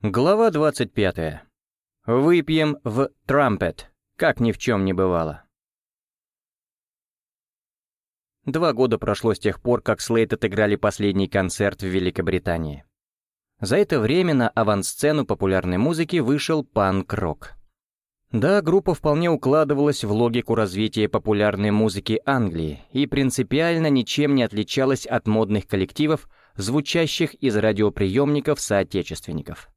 Глава 25. Выпьем в трампет, как ни в чем не бывало. Два года прошло с тех пор, как Слейт отыграли последний концерт в Великобритании. За это время на авансцену популярной музыки вышел панк-рок. Да, группа вполне укладывалась в логику развития популярной музыки Англии и принципиально ничем не отличалась от модных коллективов, звучащих из радиоприемников соотечественников.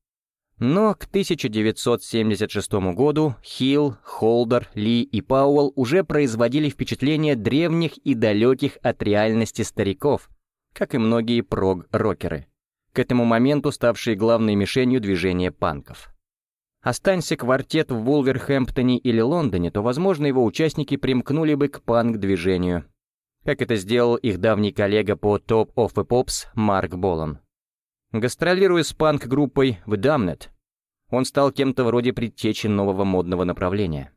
Но к 1976 году Хилл, Холдер, Ли и Пауэлл уже производили впечатление древних и далеких от реальности стариков, как и многие прог-рокеры, к этому моменту ставшие главной мишенью движения панков. Останься квартет в Вулверхэмптоне или Лондоне, то, возможно, его участники примкнули бы к панк-движению, как это сделал их давний коллега по Top of the Pops Марк Болан. Гастролируя с панк-группой в Damned, он стал кем-то вроде предтечи нового модного направления.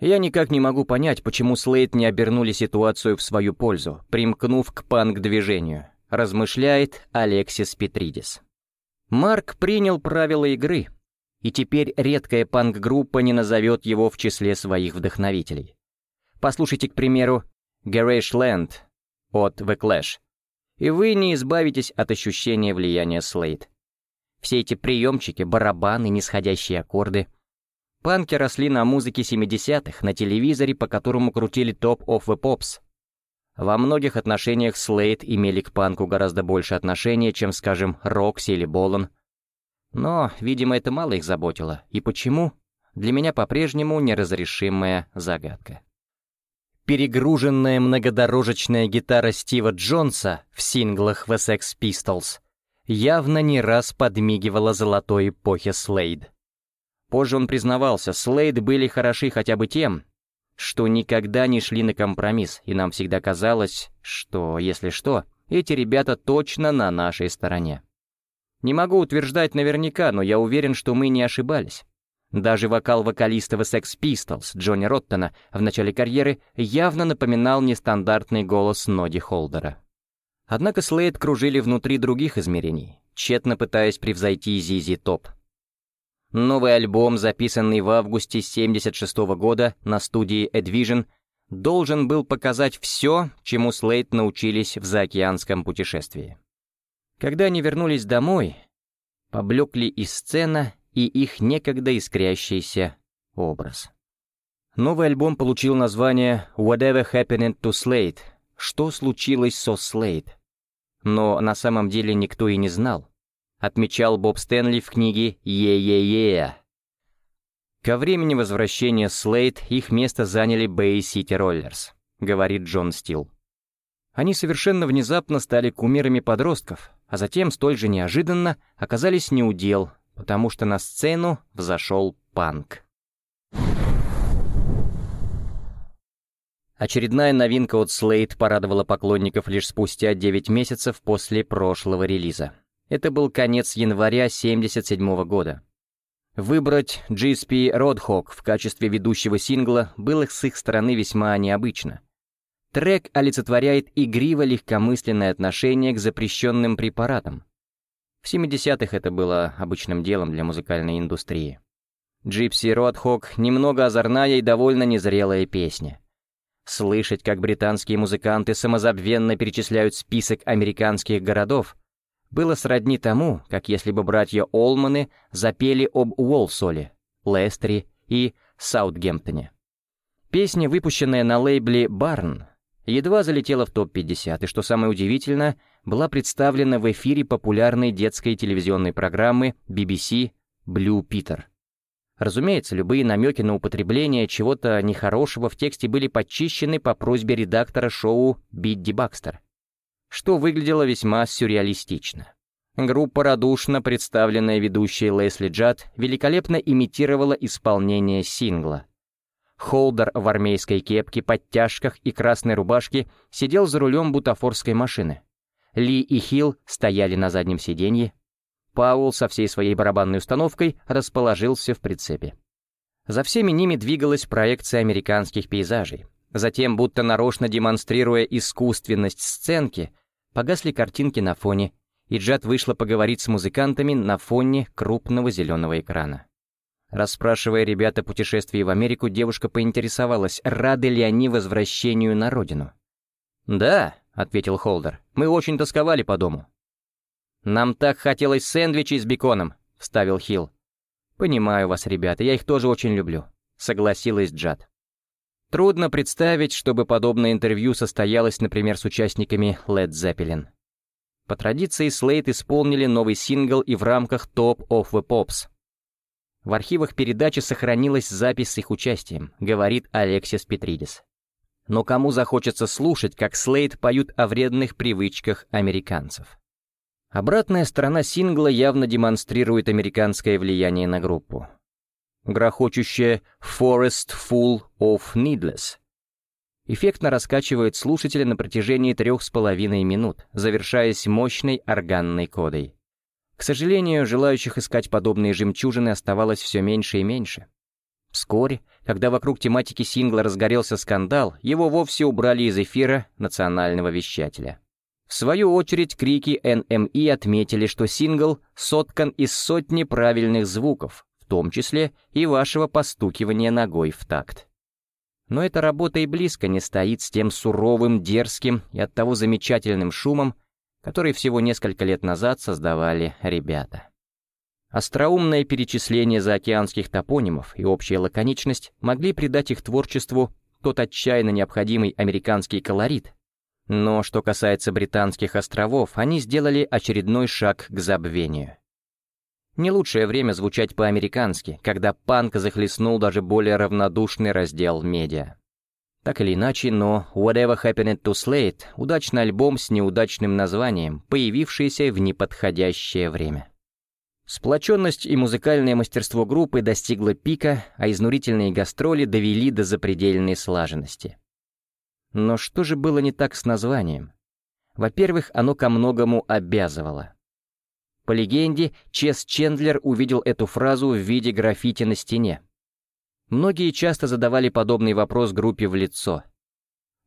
Я никак не могу понять, почему Слейд не обернули ситуацию в свою пользу, примкнув к панк-движению, размышляет Алексис Петридис. Марк принял правила игры, и теперь редкая панк-группа не назовет его в числе своих вдохновителей. Послушайте, к примеру, Garage Land от The Clash, и вы не избавитесь от ощущения влияния Слейд. Все эти приемчики, барабаны, нисходящие аккорды. Панки росли на музыке 70-х, на телевизоре, по которому крутили Top of the Pops. Во многих отношениях Слейд имели к панку гораздо больше отношения, чем, скажем, Рокси или Болан. Но, видимо, это мало их заботило. И почему? Для меня по-прежнему неразрешимая загадка. Перегруженная многодорожечная гитара Стива Джонса в синглах The Sex Pistols явно не раз подмигивала золотой эпохе Слейд. Позже он признавался, Слейд были хороши хотя бы тем, что никогда не шли на компромисс, и нам всегда казалось, что, если что, эти ребята точно на нашей стороне. Не могу утверждать наверняка, но я уверен, что мы не ошибались. Даже вокал вокалиста в Sex Pistols Джонни Роттона в начале карьеры явно напоминал нестандартный голос Ноди Холдера. Однако Слейд кружили внутри других измерений, тщетно пытаясь превзойти Зизи Топ. Новый альбом, записанный в августе 1976 года на студии Edvision, должен был показать все, чему Слейд научились в заокеанском путешествии. Когда они вернулись домой, поблекли и сцена, и их некогда искрящийся образ. Новый альбом получил название «Whatever Happened to Slade» — «Что случилось со Слейд?». Но на самом деле никто и не знал, отмечал Боб Стэнли в книге «Е-е-е». Ко времени возвращения Слейд их место заняли Bay City Rollers, говорит Джон Стил. Они совершенно внезапно стали кумирами подростков, а затем столь же неожиданно оказались неудел потому что на сцену взошел панк. Очередная новинка от Slate порадовала поклонников лишь спустя 9 месяцев после прошлого релиза. Это был конец января 1977 года. Выбрать GSP Roadhog в качестве ведущего сингла было с их стороны весьма необычно. Трек олицетворяет игриво-легкомысленное отношение к запрещенным препаратам, в 70-х это было обычным делом для музыкальной индустрии. «Джипси Ротхок» — немного озорная и довольно незрелая песня. Слышать, как британские музыканты самозабвенно перечисляют список американских городов, было сродни тому, как если бы братья Олманы запели об Уолсоле, Лестере и Саутгемптоне. Песня, выпущенная на лейбле «Барн», едва залетела в топ-50, и, что самое удивительное, была представлена в эфире популярной детской телевизионной программы BBC «Блю Питер». Разумеется, любые намеки на употребление чего-то нехорошего в тексте были подчищены по просьбе редактора шоу Бидди Бакстер, что выглядело весьма сюрреалистично. Группа, радушно представленная ведущей Лесли Джад, великолепно имитировала исполнение сингла, Холдер в армейской кепке, подтяжках и красной рубашке сидел за рулем бутафорской машины. Ли и Хилл стояли на заднем сиденье. Паул со всей своей барабанной установкой расположился в прицепе. За всеми ними двигалась проекция американских пейзажей. Затем, будто нарочно демонстрируя искусственность сценки, погасли картинки на фоне, и Джад вышла поговорить с музыкантами на фоне крупного зеленого экрана. Расспрашивая ребят о путешествии в Америку, девушка поинтересовалась, рады ли они возвращению на родину. «Да», — ответил Холдер, — «мы очень тосковали по дому». «Нам так хотелось сэндвичей с беконом», — вставил Хилл. «Понимаю вас, ребята, я их тоже очень люблю», — согласилась Джад. Трудно представить, чтобы подобное интервью состоялось, например, с участниками Led Zeppelin. По традиции, Слейт исполнили новый сингл и в рамках Top of the Pops. В архивах передачи сохранилась запись с их участием, говорит Алексис Петридис. Но кому захочется слушать, как Слейт поют о вредных привычках американцев? Обратная сторона сингла явно демонстрирует американское влияние на группу. Грохочущее «Forest Full of Needless» эффектно раскачивает слушателя на протяжении трех с половиной минут, завершаясь мощной органной кодой. К сожалению, желающих искать подобные жемчужины оставалось все меньше и меньше. Вскоре, когда вокруг тематики сингла разгорелся скандал, его вовсе убрали из эфира национального вещателя. В свою очередь, крики NME отметили, что сингл соткан из сотни правильных звуков, в том числе и вашего постукивания ногой в такт. Но эта работа и близко не стоит с тем суровым, дерзким и оттого замечательным шумом, который всего несколько лет назад создавали ребята. Остроумное перечисление заокеанских топонимов и общая лаконичность могли придать их творчеству тот отчаянно необходимый американский колорит, но что касается британских островов, они сделали очередной шаг к забвению. Не лучшее время звучать по-американски, когда панк захлестнул даже более равнодушный раздел медиа. Так или иначе, но Whatever Happened to Slate — удачный альбом с неудачным названием, появившийся в неподходящее время. Сплоченность и музыкальное мастерство группы достигло пика, а изнурительные гастроли довели до запредельной слаженности. Но что же было не так с названием? Во-первых, оно ко многому обязывало. По легенде, Чес Чендлер увидел эту фразу в виде граффити на стене. Многие часто задавали подобный вопрос группе в лицо.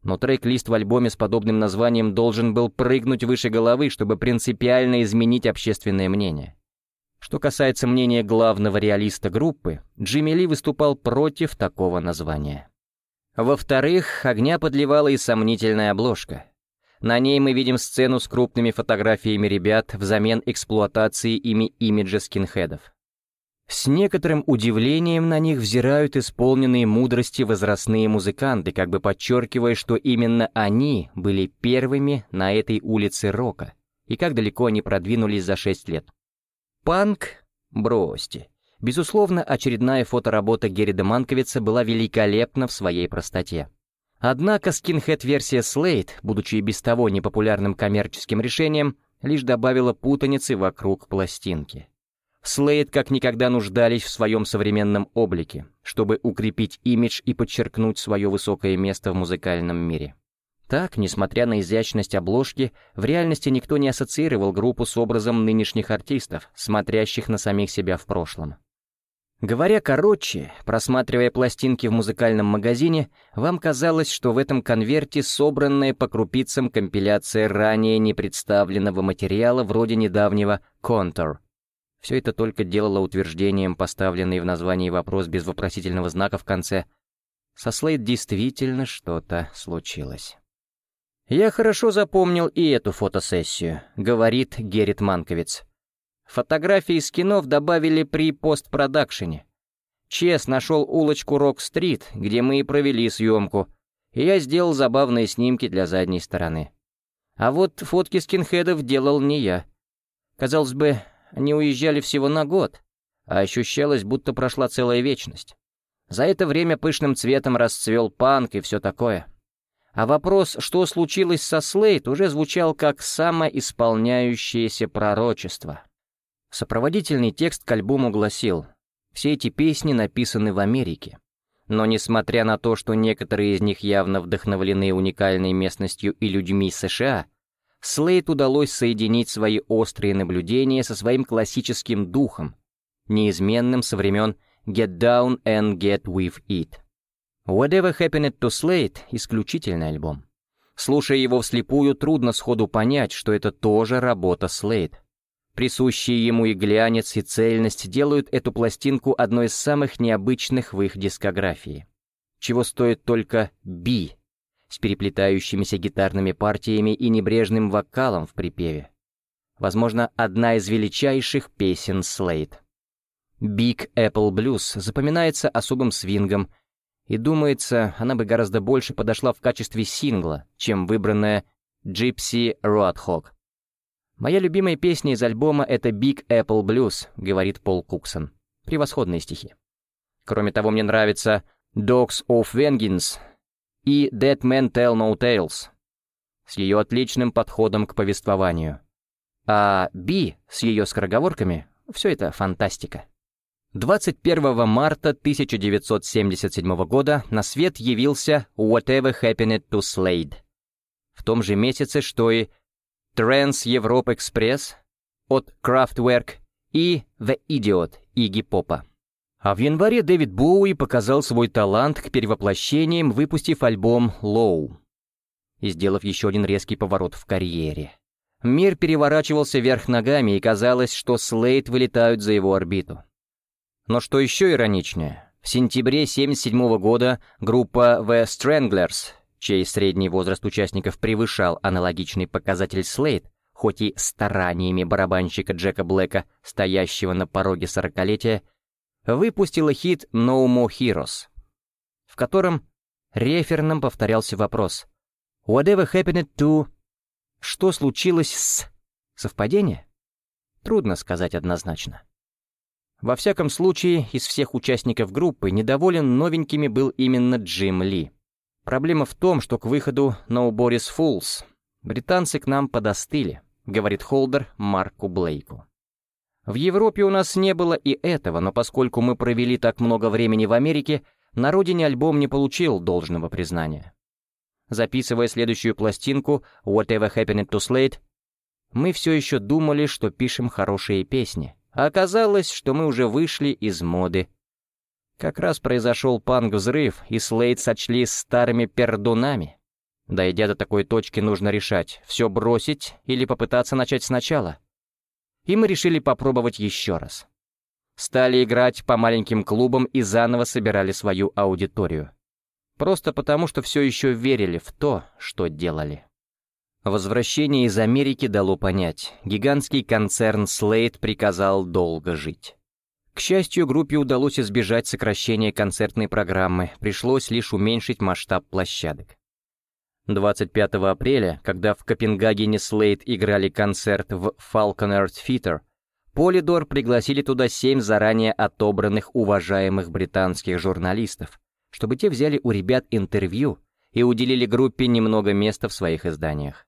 Но трек-лист в альбоме с подобным названием должен был прыгнуть выше головы, чтобы принципиально изменить общественное мнение. Что касается мнения главного реалиста группы, Джимми Ли выступал против такого названия. Во-вторых, огня подливала и сомнительная обложка. На ней мы видим сцену с крупными фотографиями ребят взамен эксплуатации ими имиджа скинхедов. С некоторым удивлением на них взирают исполненные мудрости возрастные музыканты, как бы подчеркивая, что именно они были первыми на этой улице рока, и как далеко они продвинулись за шесть лет. Панк? Бросьте. Безусловно, очередная фоторабота Геррида Манковица была великолепна в своей простоте. Однако скинхед-версия Slate, будучи и без того непопулярным коммерческим решением, лишь добавила путаницы вокруг пластинки. Слейд как никогда нуждались в своем современном облике, чтобы укрепить имидж и подчеркнуть свое высокое место в музыкальном мире. Так, несмотря на изящность обложки, в реальности никто не ассоциировал группу с образом нынешних артистов, смотрящих на самих себя в прошлом. Говоря короче, просматривая пластинки в музыкальном магазине, вам казалось, что в этом конверте собранная по крупицам компиляция ранее не представленного материала вроде недавнего «Contour». Все это только делало утверждением поставленный в названии вопрос без вопросительного знака в конце. Со Слейд действительно что-то случилось. «Я хорошо запомнил и эту фотосессию», — говорит Геррит Манковиц. Фотографии из кино добавили при постпродакшене. Чес нашел улочку Рок-стрит, где мы и провели съемку, и я сделал забавные снимки для задней стороны. А вот фотки скинхедов делал не я. Казалось бы, они уезжали всего на год, а ощущалось, будто прошла целая вечность. За это время пышным цветом расцвел панк и все такое. А вопрос, что случилось со Слейт, уже звучал как самоисполняющееся пророчество. Сопроводительный текст к альбому гласил «Все эти песни написаны в Америке». Но несмотря на то, что некоторые из них явно вдохновлены уникальной местностью и людьми США, Слейт удалось соединить свои острые наблюдения со своим классическим духом, неизменным со времен «Get Down and Get With It». Whatever Happened to Slate — исключительный альбом. Слушая его вслепую, трудно сходу понять, что это тоже работа Слейд. Присущие ему и глянец, и цельность делают эту пластинку одной из самых необычных в их дискографии. Чего стоит только «Би» с переплетающимися гитарными партиями и небрежным вокалом в припеве. Возможно, одна из величайших песен Слейд. Big Apple Blues запоминается особым свингом, и думается, она бы гораздо больше подошла в качестве сингла, чем выбранная Gypsy Roadhog. «Моя любимая песня из альбома — это Big Apple Blues», — говорит Пол Куксон. Превосходные стихи. Кроме того, мне нравится Dogs of Vengeance и Dead Men Tell No Tales с ее отличным подходом к повествованию. А Би с ее скороговорками — все это фантастика. 21 марта 1977 года на свет явился Whatever Happened to Slade. В том же месяце, что и Trans Europe Express от Kraftwerk и The Idiot Игги Попа. А в январе Дэвид Боуи показал свой талант к перевоплощениям, выпустив альбом «Low» и сделав еще один резкий поворот в карьере. Мир переворачивался вверх ногами, и казалось, что Слейд вылетают за его орбиту. Но что еще ироничнее, в сентябре 1977 года группа The Stranglers, чей средний возраст участников превышал аналогичный показатель Slate, хоть и стараниями барабанщика Джека Блэка, стоящего на пороге сорокалетия, выпустила хит «No More Heroes», в котором реферном повторялся вопрос «Whatever happened to...» Что случилось с... Совпадение? Трудно сказать однозначно. Во всяком случае, из всех участников группы недоволен новенькими был именно Джим Ли. Проблема в том, что к выходу No Boris Fools британцы к нам подостыли, говорит Холдер Марку Блейку. В Европе у нас не было и этого, но поскольку мы провели так много времени в Америке, на родине альбом не получил должного признания. Записывая следующую пластинку «Whatever Happened to Slade», мы все еще думали, что пишем хорошие песни, а оказалось, что мы уже вышли из моды. Как раз произошел панк-взрыв, и Слейд сочли старыми пердунами. Дойдя до такой точки, нужно решать, все бросить или попытаться начать сначала. И мы решили попробовать еще раз. Стали играть по маленьким клубам и заново собирали свою аудиторию. Просто потому, что все еще верили в то, что делали. Возвращение из Америки дало понять, гигантский концерн Slate приказал долго жить. К счастью, группе удалось избежать сокращения концертной программы, пришлось лишь уменьшить масштаб площадок. 25 апреля, когда в Копенгагене Слейд играли концерт в Falconer Theatre, Полидор пригласили туда семь заранее отобранных уважаемых британских журналистов, чтобы те взяли у ребят интервью и уделили группе немного места в своих изданиях.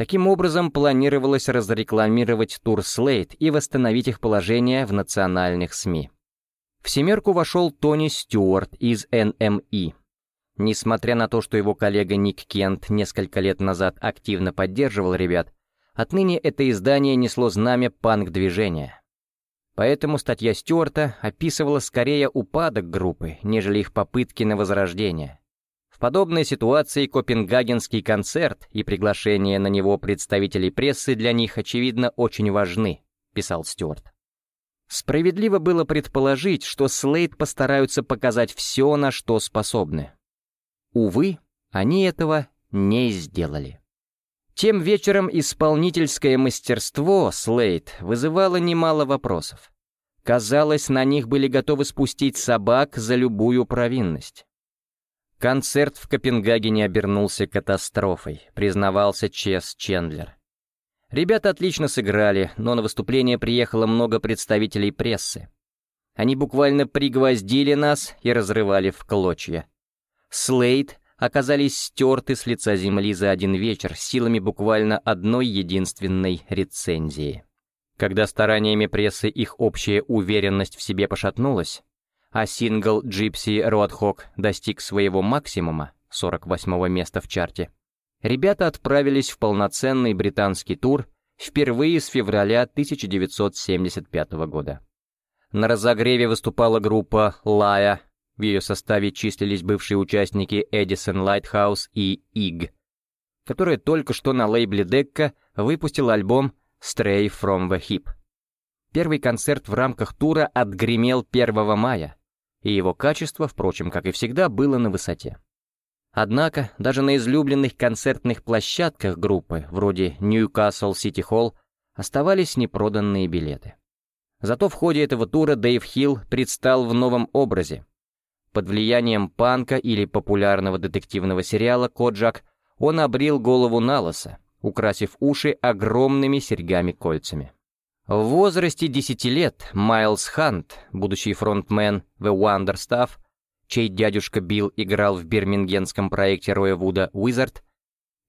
Таким образом, планировалось разрекламировать тур Слейд и восстановить их положение в национальных СМИ. В «семерку» вошел Тони Стюарт из NME. Несмотря на то, что его коллега Ник Кент несколько лет назад активно поддерживал ребят, отныне это издание несло знамя панк-движения. Поэтому статья Стюарта описывала скорее упадок группы, нежели их попытки на возрождение подобной ситуации Копенгагенский концерт и приглашение на него представителей прессы для них, очевидно, очень важны, писал Стюарт. Справедливо было предположить, что Слейд постараются показать все, на что способны. Увы, они этого не сделали. Тем вечером исполнительское мастерство Слейд вызывало немало вопросов. Казалось, на них были готовы спустить собак за любую провинность. Концерт в Копенгагене обернулся катастрофой, признавался Чес Чендлер. Ребята отлично сыграли, но на выступление приехало много представителей прессы. Они буквально пригвоздили нас и разрывали в клочья. Слейд оказались стерты с лица земли за один вечер силами буквально одной единственной рецензии. Когда стараниями прессы их общая уверенность в себе пошатнулась, а сингл Gypsy Roadhog достиг своего максимума, 48-го места в чарте, ребята отправились в полноценный британский тур впервые с февраля 1975 года. На разогреве выступала группа «Liar», в ее составе числились бывшие участники Edison Lighthouse и Egg, которая только что на лейбле Decca выпустила альбом «Straight from the Hip». Первый концерт в рамках тура отгремел 1 мая, и его качество, впрочем, как и всегда, было на высоте. Однако, даже на излюбленных концертных площадках группы, вроде Newcastle City Hall, оставались непроданные билеты. Зато в ходе этого тура Дэйв Хилл предстал в новом образе. Под влиянием панка или популярного детективного сериала «Коджак» он обрил голову на лысо, украсив уши огромными серьгами-кольцами. В возрасте 10 лет Майлз Хант, будущий фронтмен The Wonder Stuff, чей дядюшка Билл играл в бирмингенском проекте Роя Вуда «Уизард»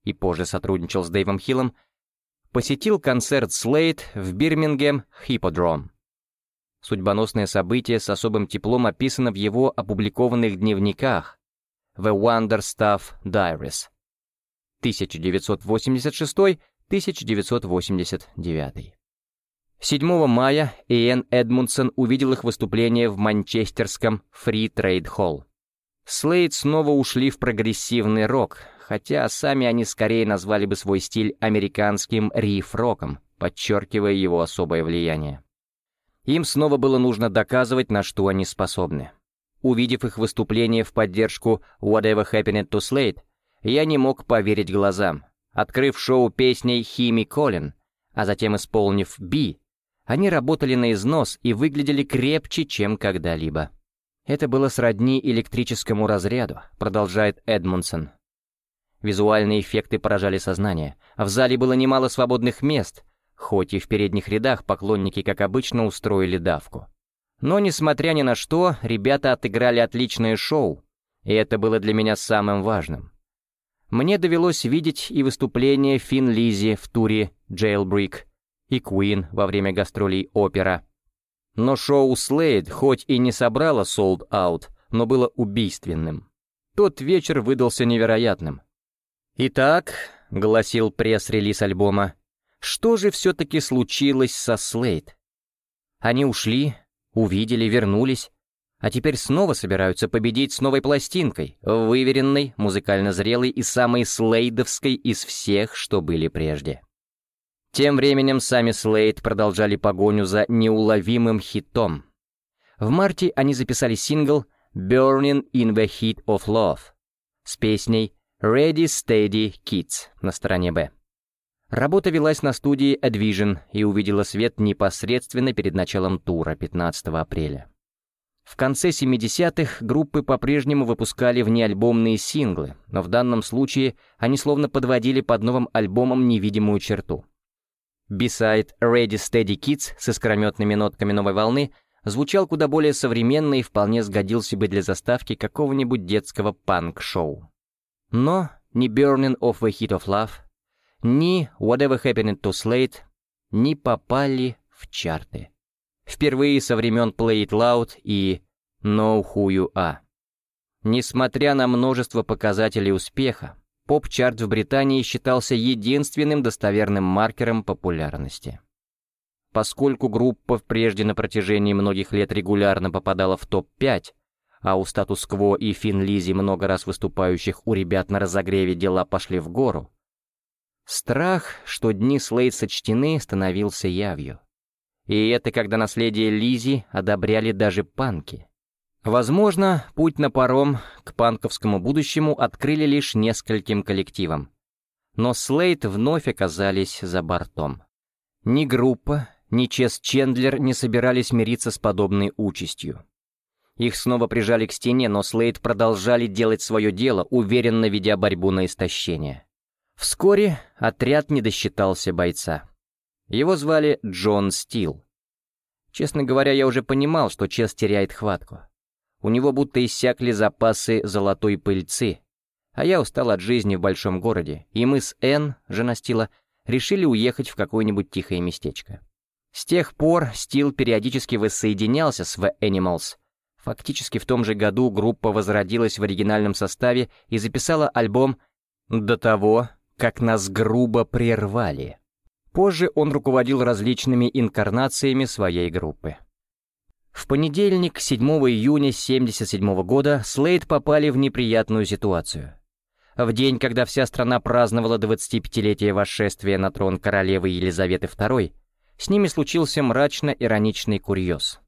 и позже сотрудничал с Дэйвом Хиллом, посетил концерт Слейд в Бирмингем Хипподром. Судьбоносное событие с особым теплом описано в его опубликованных дневниках «The Wonder Stuff Diaries» 1986-1989. 7 мая Иэн Эдмундсон увидел их выступление в манчестерском Free Trade Hall. Слейд снова ушли в прогрессивный рок, хотя сами они скорее назвали бы свой стиль американским риф-роком, подчеркивая его особое влияние. Им снова было нужно доказывать, на что они способны. Увидев их выступление в поддержку «Whatever Happened to Slade», я не мог поверить глазам. Открыв шоу песней «Хими Колин», а затем исполнив «Би», они работали на износ и выглядели крепче, чем когда-либо. Это было сродни электрическому разряду, продолжает Эдмунсон. Визуальные эффекты поражали сознание. В зале было немало свободных мест, хоть и в передних рядах поклонники, как обычно, устроили давку. Но, несмотря ни на что, ребята отыграли отличное шоу, и это было для меня самым важным. Мне довелось видеть и выступление Фин Лизи в туре «Jailbreak», и Queen во время гастролей опера. Но шоу Slade хоть и не собрало sold out, но было убийственным. Тот вечер выдался невероятным. «Итак», — гласил пресс-релиз альбома, — «что же все-таки случилось со Слейд? Они ушли, увидели, вернулись, а теперь снова собираются победить с новой пластинкой, выверенной, музыкально зрелой и самой слейдовской из всех, что были прежде. Тем временем сами Слейд продолжали погоню за неуловимым хитом. В марте они записали сингл «Burning in the Heat of Love» с песней «Ready Steady Kids» на стороне «Б». Работа велась на студии Advision и увидела свет непосредственно перед началом тура 15 апреля. В конце 70-х группы по-прежнему выпускали внеальбомные синглы, но в данном случае они словно подводили под новым альбомом невидимую черту. Бисайд «Ready Steady Kids» с искрометными нотками новой волны звучал куда более современно и вполне сгодился бы для заставки какого-нибудь детского панк-шоу. Но ни «Burning of the Heat of Love», ни «Whatever Happened to Slate» не попали в чарты. Впервые со времен Play It Loud и Know Who You Are. Несмотря на множество показателей успеха, поп-чарт в Британии считался единственным достоверным маркером популярности. Поскольку группа прежде на протяжении многих лет регулярно попадала в топ-5, а у статус-кво и Фин Лизи много раз выступающих у ребят на разогреве дела пошли в гору, страх, что дни Слейд сочтены, становился явью. И это когда наследие Лизи одобряли даже панки. Возможно, путь на паром к панковскому будущему открыли лишь нескольким коллективам. Но Слейд вновь оказались за бортом. Ни группа, ни Чес Чендлер не собирались мириться с подобной участью. Их снова прижали к стене, но Слейд продолжали делать свое дело, уверенно ведя борьбу на истощение. Вскоре отряд не досчитался бойца. Его звали Джон Стил. Честно говоря, я уже понимал, что Чес теряет хватку. У него будто иссякли запасы золотой пыльцы. А я устал от жизни в большом городе, и мы с Энн, жена Стила, решили уехать в какое-нибудь тихое местечко. С тех пор Стил периодически воссоединялся с The Animals. Фактически в том же году группа возродилась в оригинальном составе и записала альбом «До того, как нас грубо прервали». Позже он руководил различными инкарнациями своей группы. В понедельник, 7 июня 1977 года, Слейд попали в неприятную ситуацию. в день, когда вся страна праздновала 25-летие восшествия на трон королевы Елизаветы II, с ними случился мрачно-ироничный курьез.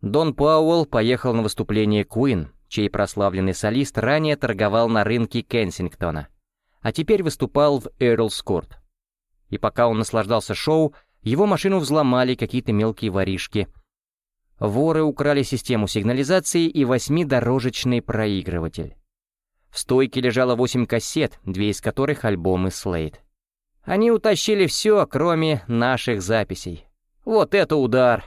Дон Пауэлл поехал на выступление Куин, чей прославленный солист ранее торговал на рынке Кенсингтона, а теперь выступал в Эрлскорт. И пока он наслаждался шоу, его машину взломали какие-то мелкие воришки. Воры украли систему сигнализации и восьмидорожечный проигрыватель. В стойке лежало восемь кассет, две из которых альбомы Слейд. Они утащили все, кроме наших записей. Вот это удар!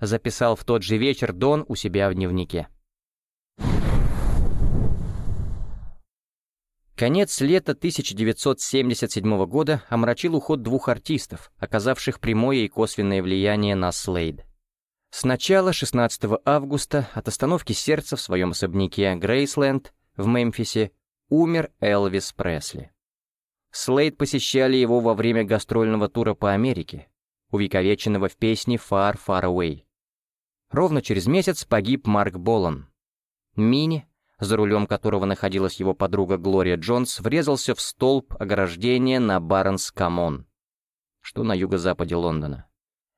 Записал в тот же вечер Дон у себя в дневнике. Конец лета 1977 года омрачил уход двух артистов, оказавших прямое и косвенное влияние на Слейд. Сначала, 16 августа, от остановки сердца в своем особняке Грейсленд в Мемфисе умер Элвис Пресли. Слейд посещали его во время гастрольного тура по Америке, увековеченного в песне «Far, Far Away». Ровно через месяц погиб Марк Болан. Мини, за рулем которого находилась его подруга Глория Джонс, врезался в столб ограждения на Барнс-Коммон, что на юго-западе Лондона.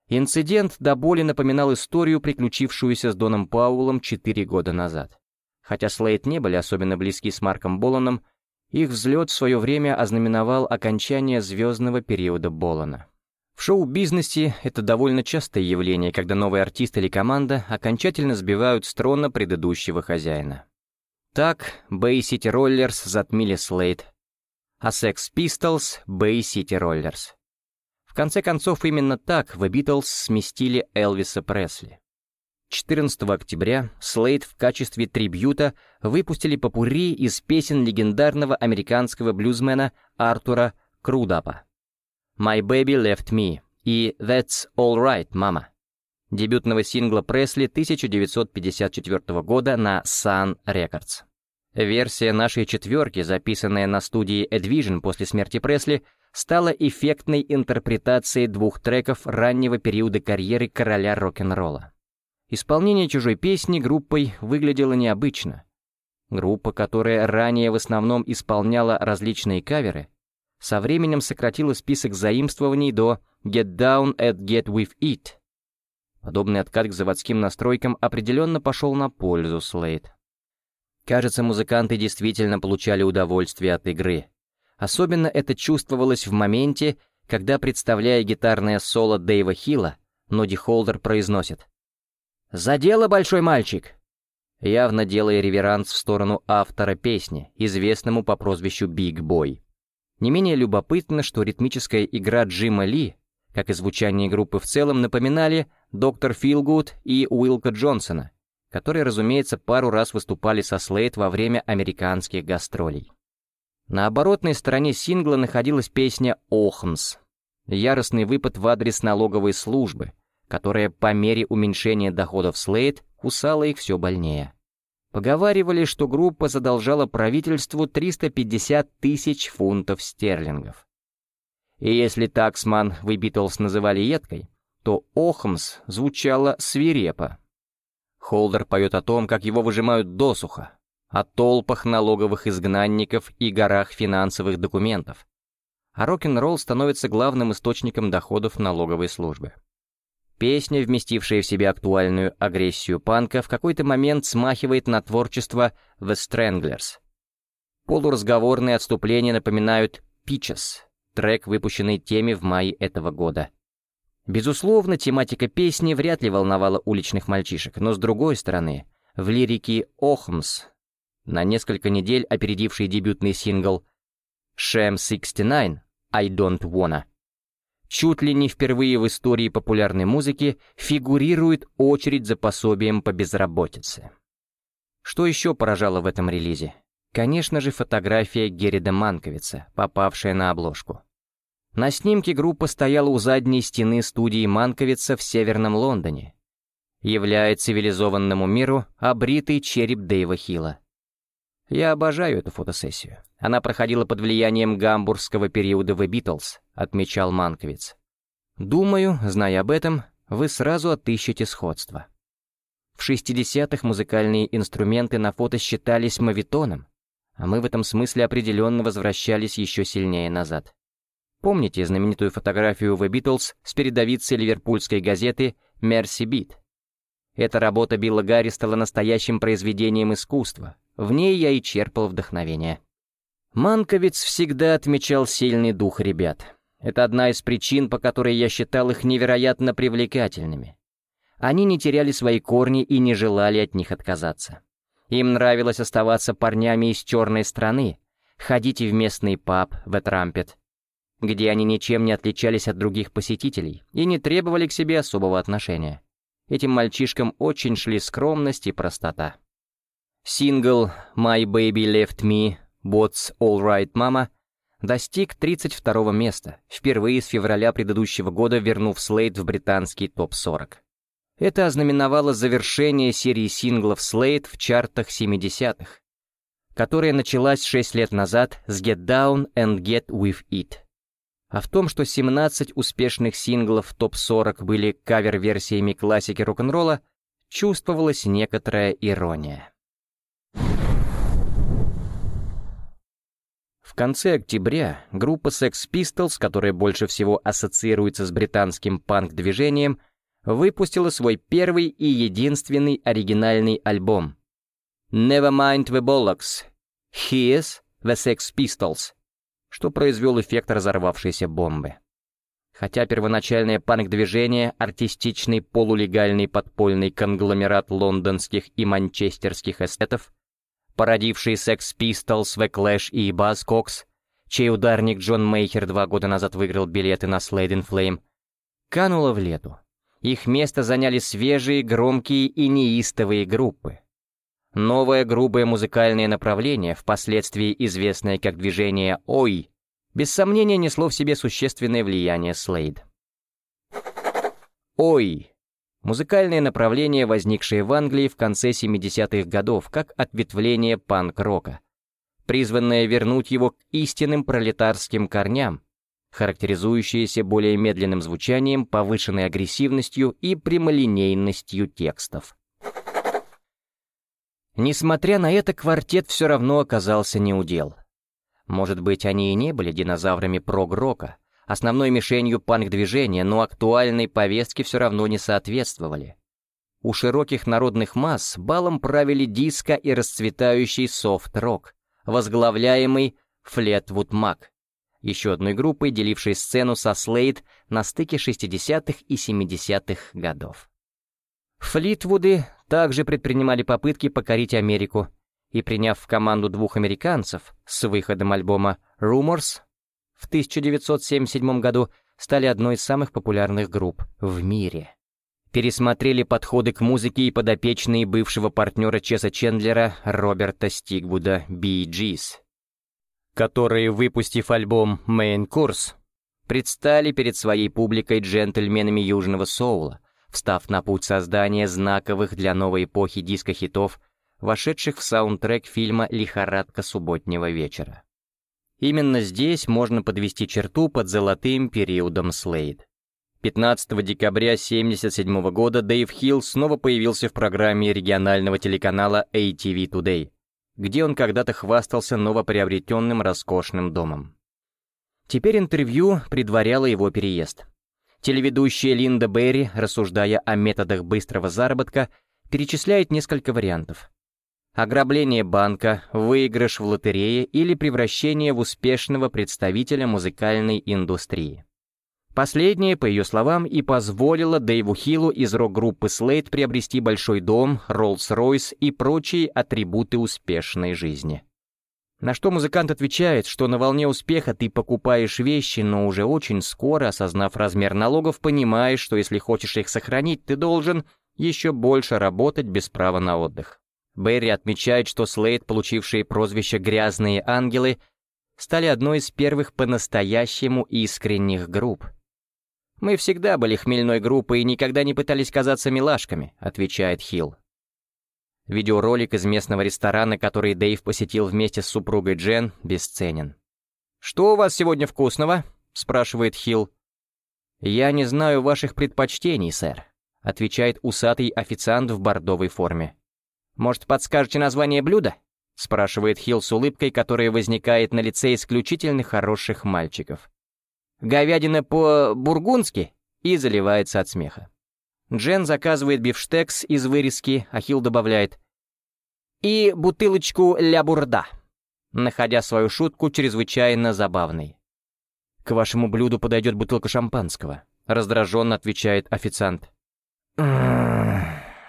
Инцидент до боли напоминал историю, приключившуюся с Доном Пауэллом четыре года назад. Хотя Слейд не были особенно близки с Марком Боланом, их взлет в свое время ознаменовал окончание звездного периода Болана. В шоу-бизнесе это довольно частое явление, когда новый артист или команда окончательно сбивают с трона предыдущего хозяина. Так, Bay City Rollers затмили Слейд, а Sex Pistols — Bay City Rollers. В конце концов, именно так The Beatles сместили Элвиса Пресли. 14 октября Слейд в качестве трибьюта выпустили попурри из песен легендарного американского блюзмена Артура Крудапа. «My Baby Left Me» и «That's All Right, Mama» дебютного сингла Пресли 1954 года на Sun Records. Версия нашей четверки, записанная на студии Edvision после смерти Пресли, стала эффектной интерпретацией двух треков раннего периода карьеры короля рок-н-ролла. Исполнение чужой песни группой выглядело необычно. Группа, которая ранее в основном исполняла различные каверы, со временем сократила список заимствований до «Get Down and Get With It». Подобный откат к заводским настройкам определенно пошел на пользу Слейд. Кажется, музыканты действительно получали удовольствие от игры. Особенно это чувствовалось в моменте, когда, представляя гитарное соло Дэйва Хилла, Ноди Холдер произносит «За дело, большой мальчик!» явно делая реверанс в сторону автора песни, известному по прозвищу Биг Бой. Не менее любопытно, что ритмическая игра Джима Ли, как и звучание группы в целом, напоминали Доктор Филгуд и Уилка Джонсона, которые, разумеется, пару раз выступали со Слейд во время американских гастролей. На оборотной стороне сингла находилась песня «Охмс», яростный выпад в адрес налоговой службы — которая по мере уменьшения доходов Слейд кусала их все больнее. Поговаривали, что группа задолжала правительству 350 тысяч фунтов стерлингов. И если таксман вы Битлз называли едкой, то Охмс звучало свирепо. Холдер поет о том, как его выжимают досуха, о толпах налоговых изгнанников и горах финансовых документов. А рок-н-ролл становится главным источником доходов налоговой службы. Песня, вместившая в себе актуальную агрессию панка, в какой-то момент смахивает на творчество The Stranglers. Полуразговорные отступления напоминают «Peaches», трек, выпущенный теми в мае этого года. Безусловно, тематика песни вряд ли волновала уличных мальчишек, но с другой стороны, в лирике «Охмс», на несколько недель опередивший дебютный сингл «Sham 69» «I Don't Wanna», чуть ли не впервые в истории популярной музыки фигурирует очередь за пособием по безработице. Что еще поражало в этом релизе? Конечно же, фотография Герида Манковица, попавшая на обложку. На снимке группа стояла у задней стены студии Манковица в Северном Лондоне, являя цивилизованному миру обритый череп Дэйва Хилла. Я обожаю эту фотосессию. Она проходила под влиянием гамбургского периода The Beatles, отмечал Манковиц. Думаю, зная об этом, вы сразу отыщете сходство. В 60-х музыкальные инструменты на фото считались мавитоном, А мы в этом смысле определенно возвращались еще сильнее назад. Помните знаменитую фотографию The Beatles с передовицей ливерпульской газеты «Мерси Бит»? Эта работа Билла Гарри стала настоящим произведением искусства. В ней я и черпал вдохновение. Манковец всегда отмечал сильный дух ребят. Это одна из причин, по которой я считал их невероятно привлекательными. Они не теряли свои корни и не желали от них отказаться. Им нравилось оставаться парнями из черной страны, ходить в местный паб, в Трампет, где они ничем не отличались от других посетителей и не требовали к себе особого отношения. Этим мальчишкам очень шли скромность и простота. Сингл «My Baby Left Me, What's All Right Mama» достиг 32 места, впервые с февраля предыдущего года вернув Слейд в британский топ-40. Это ознаменовало завершение серии синглов Слейд в чартах 70-х, которая началась 6 лет назад с Get Down and Get With It. А в том, что 17 успешных синглов топ-40 были кавер-версиями классики рок-н-ролла, чувствовалась некоторая ирония. В конце октября группа Sex Pistols, которая больше всего ассоциируется с британским панк-движением, выпустила свой первый и единственный оригинальный альбом. Nevermind the Bollocks, Here's the Sex Pistols что произвел эффект разорвавшейся бомбы. Хотя первоначальное панк-движение, артистичный полулегальный подпольный конгломерат лондонских и манчестерских эстетов, породивший Sex Pistols, The Clash и Buzzcocks, чей ударник Джон Мейхер два года назад выиграл билеты на Slade Flame, кануло в лету. Их место заняли свежие, громкие и неистовые группы. Новое грубое музыкальное направление, впоследствии известное как движение «Ой», без сомнения несло в себе существенное влияние Слейд. «Ой» — музыкальное направление, возникшее в Англии в конце 70-х годов как ответвление панк-рока, призванное вернуть его к истинным пролетарским корням, характеризующееся более медленным звучанием, повышенной агрессивностью и прямолинейностью текстов. Несмотря на это, квартет все равно оказался неудел. Может быть, они и не были динозаврами прог-рока, основной мишенью панк-движения, но актуальной повестке все равно не соответствовали. У широких народных масс балом правили диско и расцветающий софт-рок, возглавляемый Флетвуд Мак, еще одной группой, делившей сцену со Слейд на стыке 60-х и 70-х годов. Флитвуды также предпринимали попытки покорить Америку, и приняв в команду двух американцев с выходом альбома «Rumors» в 1977 году, стали одной из самых популярных групп в мире. Пересмотрели подходы к музыке и подопечные бывшего партнера Чеса Чендлера Роберта Стигвуда Bee которые, выпустив альбом «Main Course», предстали перед своей публикой джентльменами Южного Соула, встав на путь создания знаковых для новой эпохи диско-хитов, вошедших в саундтрек фильма «Лихорадка субботнего вечера». Именно здесь можно подвести черту под золотым периодом Слейд. 15 декабря 1977 года Дэйв Хилл снова появился в программе регионального телеканала ATV Today, где он когда-то хвастался новоприобретенным роскошным домом. Теперь интервью предваряло его переезд. Телеведущая Линда Берри, рассуждая о методах быстрого заработка, перечисляет несколько вариантов. Ограбление банка, выигрыш в лотерее или превращение в успешного представителя музыкальной индустрии. Последнее, по ее словам, и позволило Дэйву Хиллу из рок-группы Slate приобрести большой дом, Rolls-Royce и прочие атрибуты успешной жизни. На что музыкант отвечает, что на волне успеха ты покупаешь вещи, но уже очень скоро, осознав размер налогов, понимаешь, что если хочешь их сохранить, ты должен еще больше работать без права на отдых. Берри отмечает, что Слейд, получившие прозвище «Грязные ангелы», стали одной из первых по-настоящему искренних групп. «Мы всегда были хмельной группой и никогда не пытались казаться милашками», — отвечает Хилл. Видеоролик из местного ресторана, который Дэйв посетил вместе с супругой Джен, бесценен. «Что у вас сегодня вкусного?» — спрашивает Хилл. «Я не знаю ваших предпочтений, сэр», — отвечает усатый официант в бордовой форме. «Может, подскажете название блюда?» — спрашивает Хилл с улыбкой, которая возникает на лице исключительно хороших мальчиков. «Говядина по-бургундски?» и заливается от смеха. Джен заказывает бифштекс из вырезки, а Хилл добавляет «И бутылочку ля бурда», находя свою шутку чрезвычайно забавной. «К вашему блюду подойдет бутылка шампанского», раздраженно отвечает официант.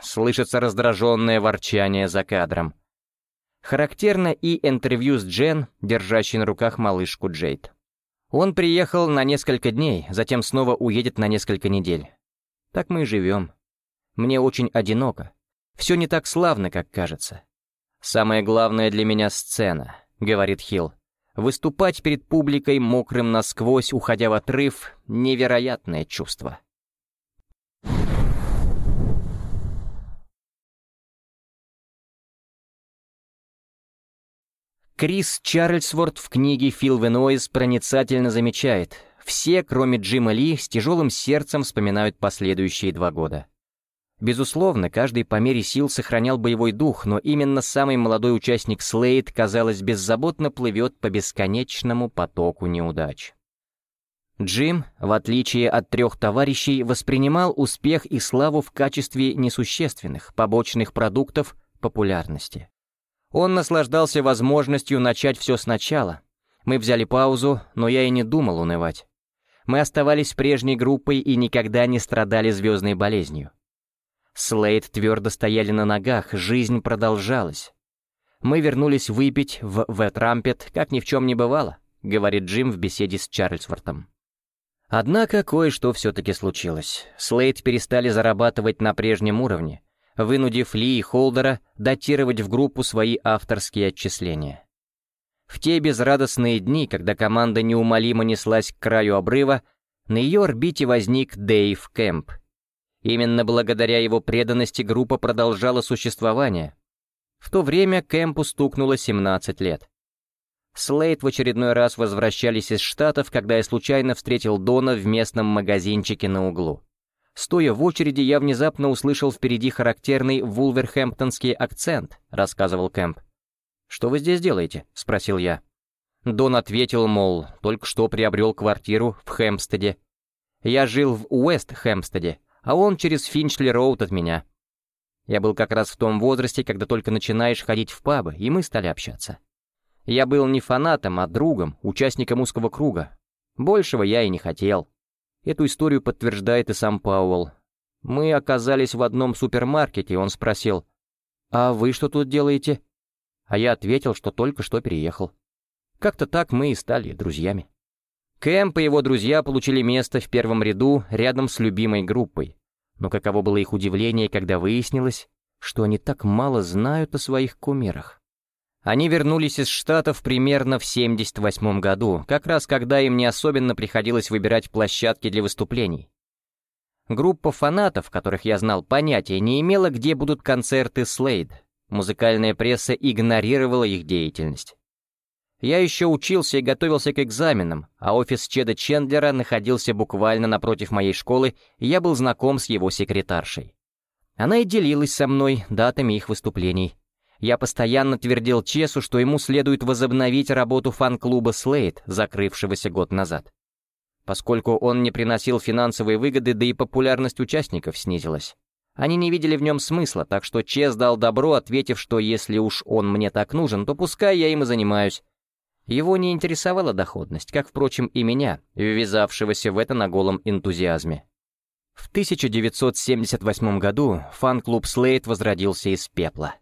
Слышится раздраженное ворчание за кадром. Характерно и интервью с Джен, держащей на руках малышку Джейд. Он приехал на несколько дней, затем снова уедет на несколько недель. Так мы и живем. Мне очень одиноко. Все не так славно, как кажется. «Самое главное для меня — сцена», — говорит Хилл. «Выступать перед публикой мокрым насквозь, уходя в отрыв — невероятное чувство». Крис Чарльзворт в книге «Фил Венойс» проницательно замечает, все, кроме Джима Ли, с тяжелым сердцем вспоминают последующие два года. Безусловно, каждый по мере сил сохранял боевой дух, но именно самый молодой участник Слейд, казалось, беззаботно плывет по бесконечному потоку неудач. Джим, в отличие от трех товарищей, воспринимал успех и славу в качестве несущественных, побочных продуктов популярности. Он наслаждался возможностью начать все сначала. Мы взяли паузу, но я и не думал унывать. Мы оставались прежней группой и никогда не страдали звездной болезнью. Слейд твердо стояли на ногах, жизнь продолжалась. Мы вернулись выпить в Ветрампет, как ни в чем не бывало, говорит Джим в беседе с Чарльзвортом. Однако кое-что все-таки случилось. Слейд перестали зарабатывать на прежнем уровне, вынудив Ли и Холдера датировать в группу свои авторские отчисления. В те безрадостные дни, когда команда неумолимо неслась к краю обрыва, на ее орбите возник Дэйв Кэмп. Именно благодаря его преданности группа продолжала существование. В то время Кэмпу стукнуло 17 лет. Слейд в очередной раз возвращались из Штатов, когда я случайно встретил Дона в местном магазинчике на углу. Стоя в очереди, я внезапно услышал впереди характерный вулверхэмптонский акцент, рассказывал Кэмп. «Что вы здесь делаете?» — спросил я. Дон ответил, мол, только что приобрел квартиру в Хэмпстеде. Я жил в Уэст-Хэмпстеде, а он через Финчли-Роуд от меня. Я был как раз в том возрасте, когда только начинаешь ходить в пабы, и мы стали общаться. Я был не фанатом, а другом, участником узкого круга. Большего я и не хотел. Эту историю подтверждает и сам Пауэлл. Мы оказались в одном супермаркете, и он спросил, «А вы что тут делаете?» А я ответил, что только что переехал. Как-то так мы и стали друзьями. Кэмп и его друзья получили место в первом ряду рядом с любимой группой. Но каково было их удивление, когда выяснилось, что они так мало знают о своих кумирах. Они вернулись из Штатов примерно в 78 году, как раз когда им не особенно приходилось выбирать площадки для выступлений. Группа фанатов, которых я знал, понятия не имела, где будут концерты Слейд. Музыкальная пресса игнорировала их деятельность. Я еще учился и готовился к экзаменам, а офис Чеда Чендлера находился буквально напротив моей школы, и я был знаком с его секретаршей. Она и делилась со мной датами их выступлений. Я постоянно твердил Чесу, что ему следует возобновить работу фан-клуба «Слейд», закрывшегося год назад. Поскольку он не приносил финансовой выгоды, да и популярность участников снизилась. Они не видели в нем смысла, так что Чес дал добро, ответив, что если уж он мне так нужен, то пускай я им и занимаюсь. Его не интересовала доходность, как, впрочем, и меня, ввязавшегося в это на голом энтузиазме. В 1978 году фан-клуб Слейд возродился из пепла.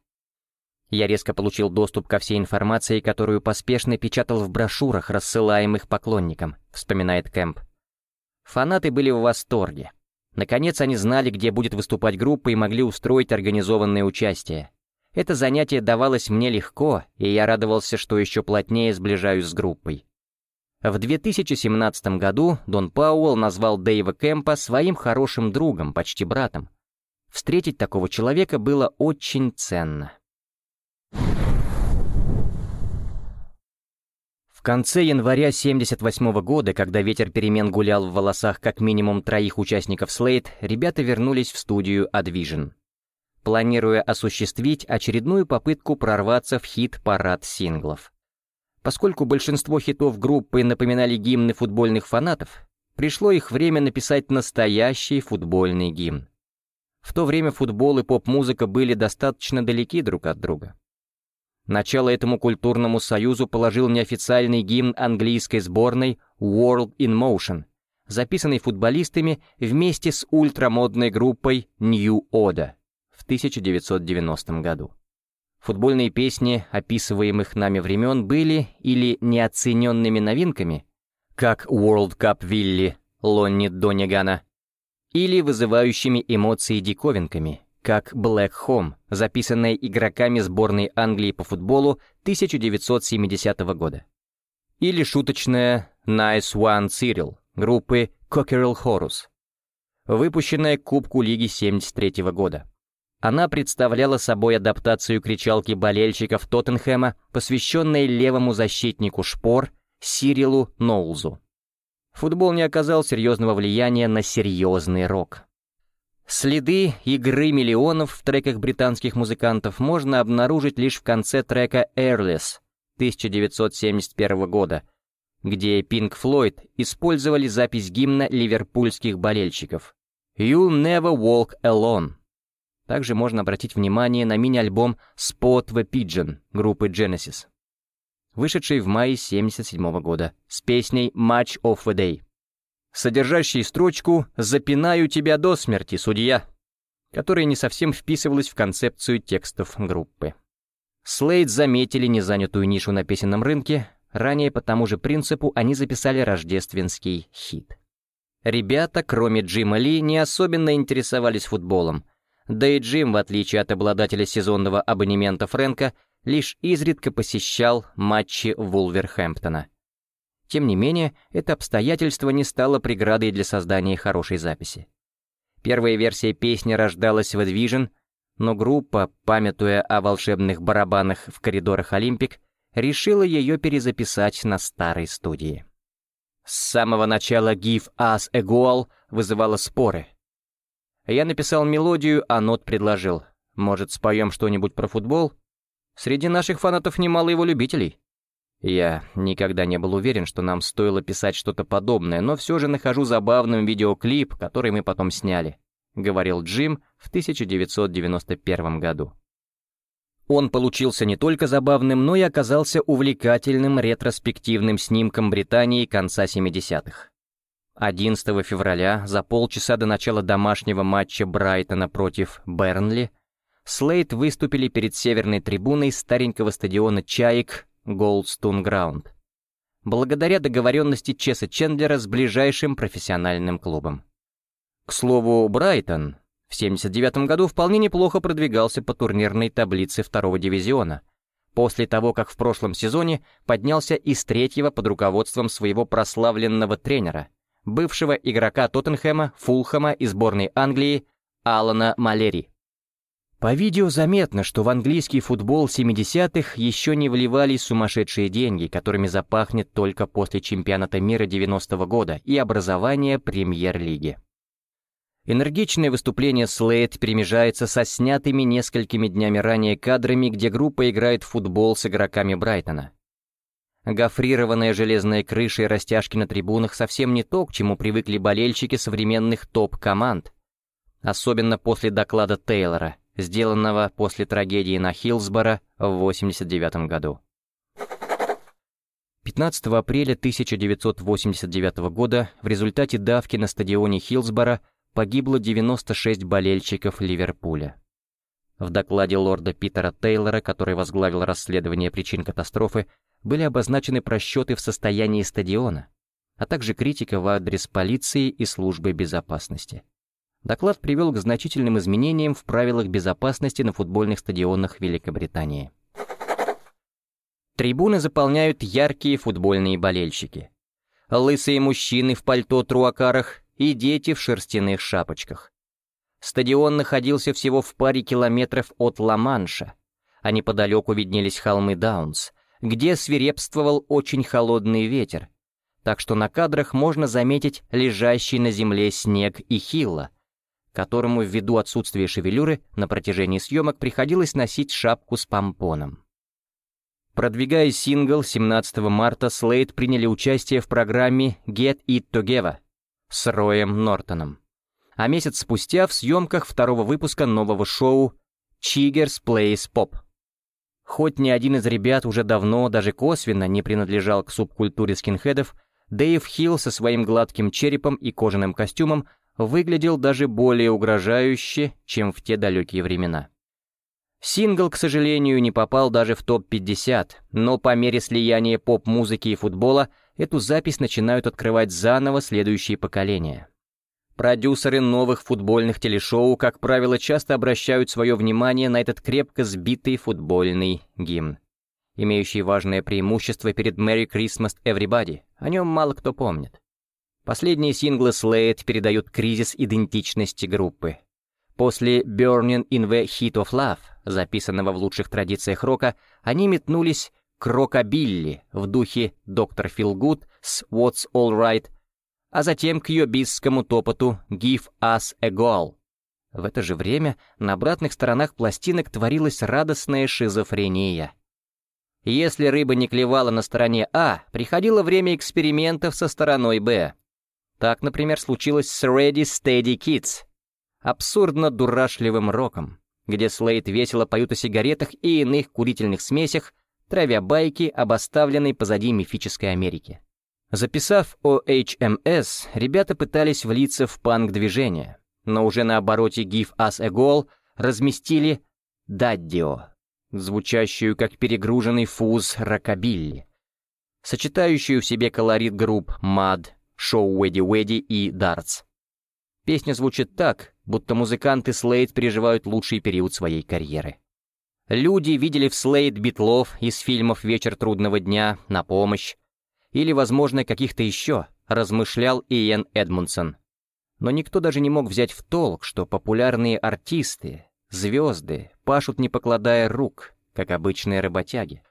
Я резко получил доступ ко всей информации, которую поспешно печатал в брошюрах, рассылаемых поклонникам, вспоминает Кэмп. Фанаты были в восторге. Наконец они знали, где будет выступать группа и могли устроить организованное участие. Это занятие давалось мне легко, и я радовался, что еще плотнее сближаюсь с группой. В 2017 году Дон Пауэлл назвал Дэйва Кэмпа своим хорошим другом, почти братом. Встретить такого человека было очень ценно. В конце января 78 -го года, когда ветер перемен гулял в волосах как минимум троих участников Слейд, ребята вернулись в студию Advision. планируя осуществить очередную попытку прорваться в хит-парад синглов. Поскольку большинство хитов группы напоминали гимны футбольных фанатов, пришло их время написать настоящий футбольный гимн. В то время футбол и поп-музыка были достаточно далеки друг от друга. Начало этому культурному союзу положил неофициальный гимн английской сборной «World in Motion», записанный футболистами вместе с ультрамодной группой New Order в 1990 году. Футбольные песни описываемых нами времен были или неоцененными новинками, как World Cup Вилли Лонни Донигана, или вызывающими эмоции диковинками, как Black Home, записанная игроками сборной Англии по футболу 1970 года, или шуточная Nice One Cyril группы Cockerel Horus, выпущенная Кубку Лиги 73 года. Она представляла собой адаптацию кричалки болельщиков Тоттенхэма, посвященной левому защитнику шпор Сирилу Ноулзу. Футбол не оказал серьезного влияния на серьезный рок. Следы игры миллионов в треках британских музыкантов можно обнаружить лишь в конце трека «Airless» 1971 года, где Pink Floyd использовали запись гимна ливерпульских болельщиков «You Never Walk Alone». Также можно обратить внимание на мини-альбом «Spot the Pigeon» группы Genesis, вышедший в мае 1977 года, с песней «Match of the Day» содержащий строчку «Запинаю тебя до смерти, судья», которая не совсем вписывалась в концепцию текстов группы. Слейд заметили незанятую нишу на песенном рынке, ранее по тому же принципу они записали рождественский хит. Ребята, кроме Джима Ли, не особенно интересовались футболом, да и Джим, в отличие от обладателя сезонного абонемента Фрэнка, лишь изредка посещал матчи Вулверхэмптона. Тем не менее, это обстоятельство не стало преградой для создания хорошей записи. Первая версия песни рождалась в Advision, но группа, памятуя о волшебных барабанах в коридорах Олимпик, решила ее перезаписать на старой студии. С самого начала «Give Us a Goal» вызывала споры. Я написал мелодию, а Нот предложил. «Может, споем что-нибудь про футбол?» Среди наших фанатов немало его любителей. Я никогда не был уверен, что нам стоило писать что-то подобное, но все же нахожу забавным видеоклип, который мы потом сняли», — говорил Джим в 1991 году. Он получился не только забавным, но и оказался увлекательным ретроспективным снимком Британии конца 70-х. 11 февраля, за полчаса до начала домашнего матча Брайтона против Бернли, Слейт выступили перед северной трибуной старенького стадиона «Чаек» Голдстун Граунд, благодаря договоренности Чеса Чендлера с ближайшим профессиональным клубом. К слову, Брайтон в 79 году вполне неплохо продвигался по турнирной таблице второго дивизиона, после того, как в прошлом сезоне поднялся из третьего под руководством своего прославленного тренера, бывшего игрока Тоттенхэма, Фулхэма и сборной Англии Алана Малери. По видео заметно, что в английский футбол 70-х еще не вливались сумасшедшие деньги, которыми запахнет только после чемпионата мира 90-го года и образования премьер-лиги. Энергичное выступление Слейд перемежается со снятыми несколькими днями ранее кадрами, где группа играет в футбол с игроками Брайтона. Гофрированная железная крыша и растяжки на трибунах совсем не то, к чему привыкли болельщики современных топ-команд. Особенно после доклада Тейлора — сделанного после трагедии на Хиллсборо в 1989 году. 15 апреля 1989 года в результате давки на стадионе Хиллсборо погибло 96 болельщиков Ливерпуля. В докладе лорда Питера Тейлора, который возглавил расследование причин катастрофы, были обозначены просчеты в состоянии стадиона, а также критика в адрес полиции и службы безопасности. Доклад привел к значительным изменениям в правилах безопасности на футбольных стадионах Великобритании. Трибуны заполняют яркие футбольные болельщики. Лысые мужчины в пальто-труакарах и дети в шерстяных шапочках. Стадион находился всего в паре километров от Ла-Манша, а неподалеку виднелись холмы Даунс, где свирепствовал очень холодный ветер, так что на кадрах можно заметить лежащий на земле снег и хилла, которому ввиду отсутствия шевелюры на протяжении съемок приходилось носить шапку с помпоном. Продвигая сингл, 17 марта Слейд приняли участие в программе «Get It Together» с Роем Нортоном, а месяц спустя в съемках второго выпуска нового шоу «Чигерс Plays Pop». Хоть ни один из ребят уже давно, даже косвенно, не принадлежал к субкультуре скинхедов, Дэйв Хилл со своим гладким черепом и кожаным костюмом выглядел даже более угрожающе, чем в те далекие времена. Сингл, к сожалению, не попал даже в топ-50, но по мере слияния поп-музыки и футбола эту запись начинают открывать заново следующие поколения. Продюсеры новых футбольных телешоу, как правило, часто обращают свое внимание на этот крепко сбитый футбольный гимн, имеющий важное преимущество перед «Merry Christmas Everybody», о нем мало кто помнит. Последние синглы Slade передают кризис идентичности группы. После «Burning in the Heat of Love», записанного в лучших традициях рока, они метнулись к рокобилли в духе «Доктор Филгуд» с «What's All Right», а затем к йобистскому топоту «Give us a goal». В это же время на обратных сторонах пластинок творилась радостная шизофрения. Если рыба не клевала на стороне А, приходило время экспериментов со стороной Б. Так, например, случилось с Ready Steady Kids, абсурдно-дурашливым роком, где Слейд весело поют о сигаретах и иных курительных смесях, травя байки об оставленной позади мифической Америке. Записав OHMS, ребята пытались влиться в панк-движение, но уже на обороте «Give us a goal» разместили «Даддио», звучащую как перегруженный фуз рокобилли, сочетающую в себе колорит групп «Mud», «Show Weddy Weddy» и «Darts». Песня звучит так, будто музыканты Слейд переживают лучший период своей карьеры. Люди видели в Слейд битлов из фильмов «Вечер трудного дня», «На помощь», или, возможно, каких-то еще, размышлял Иэн Эдмундсон. Но никто даже не мог взять в толк, что популярные артисты, звезды, пашут не покладая рук, как обычные работяги.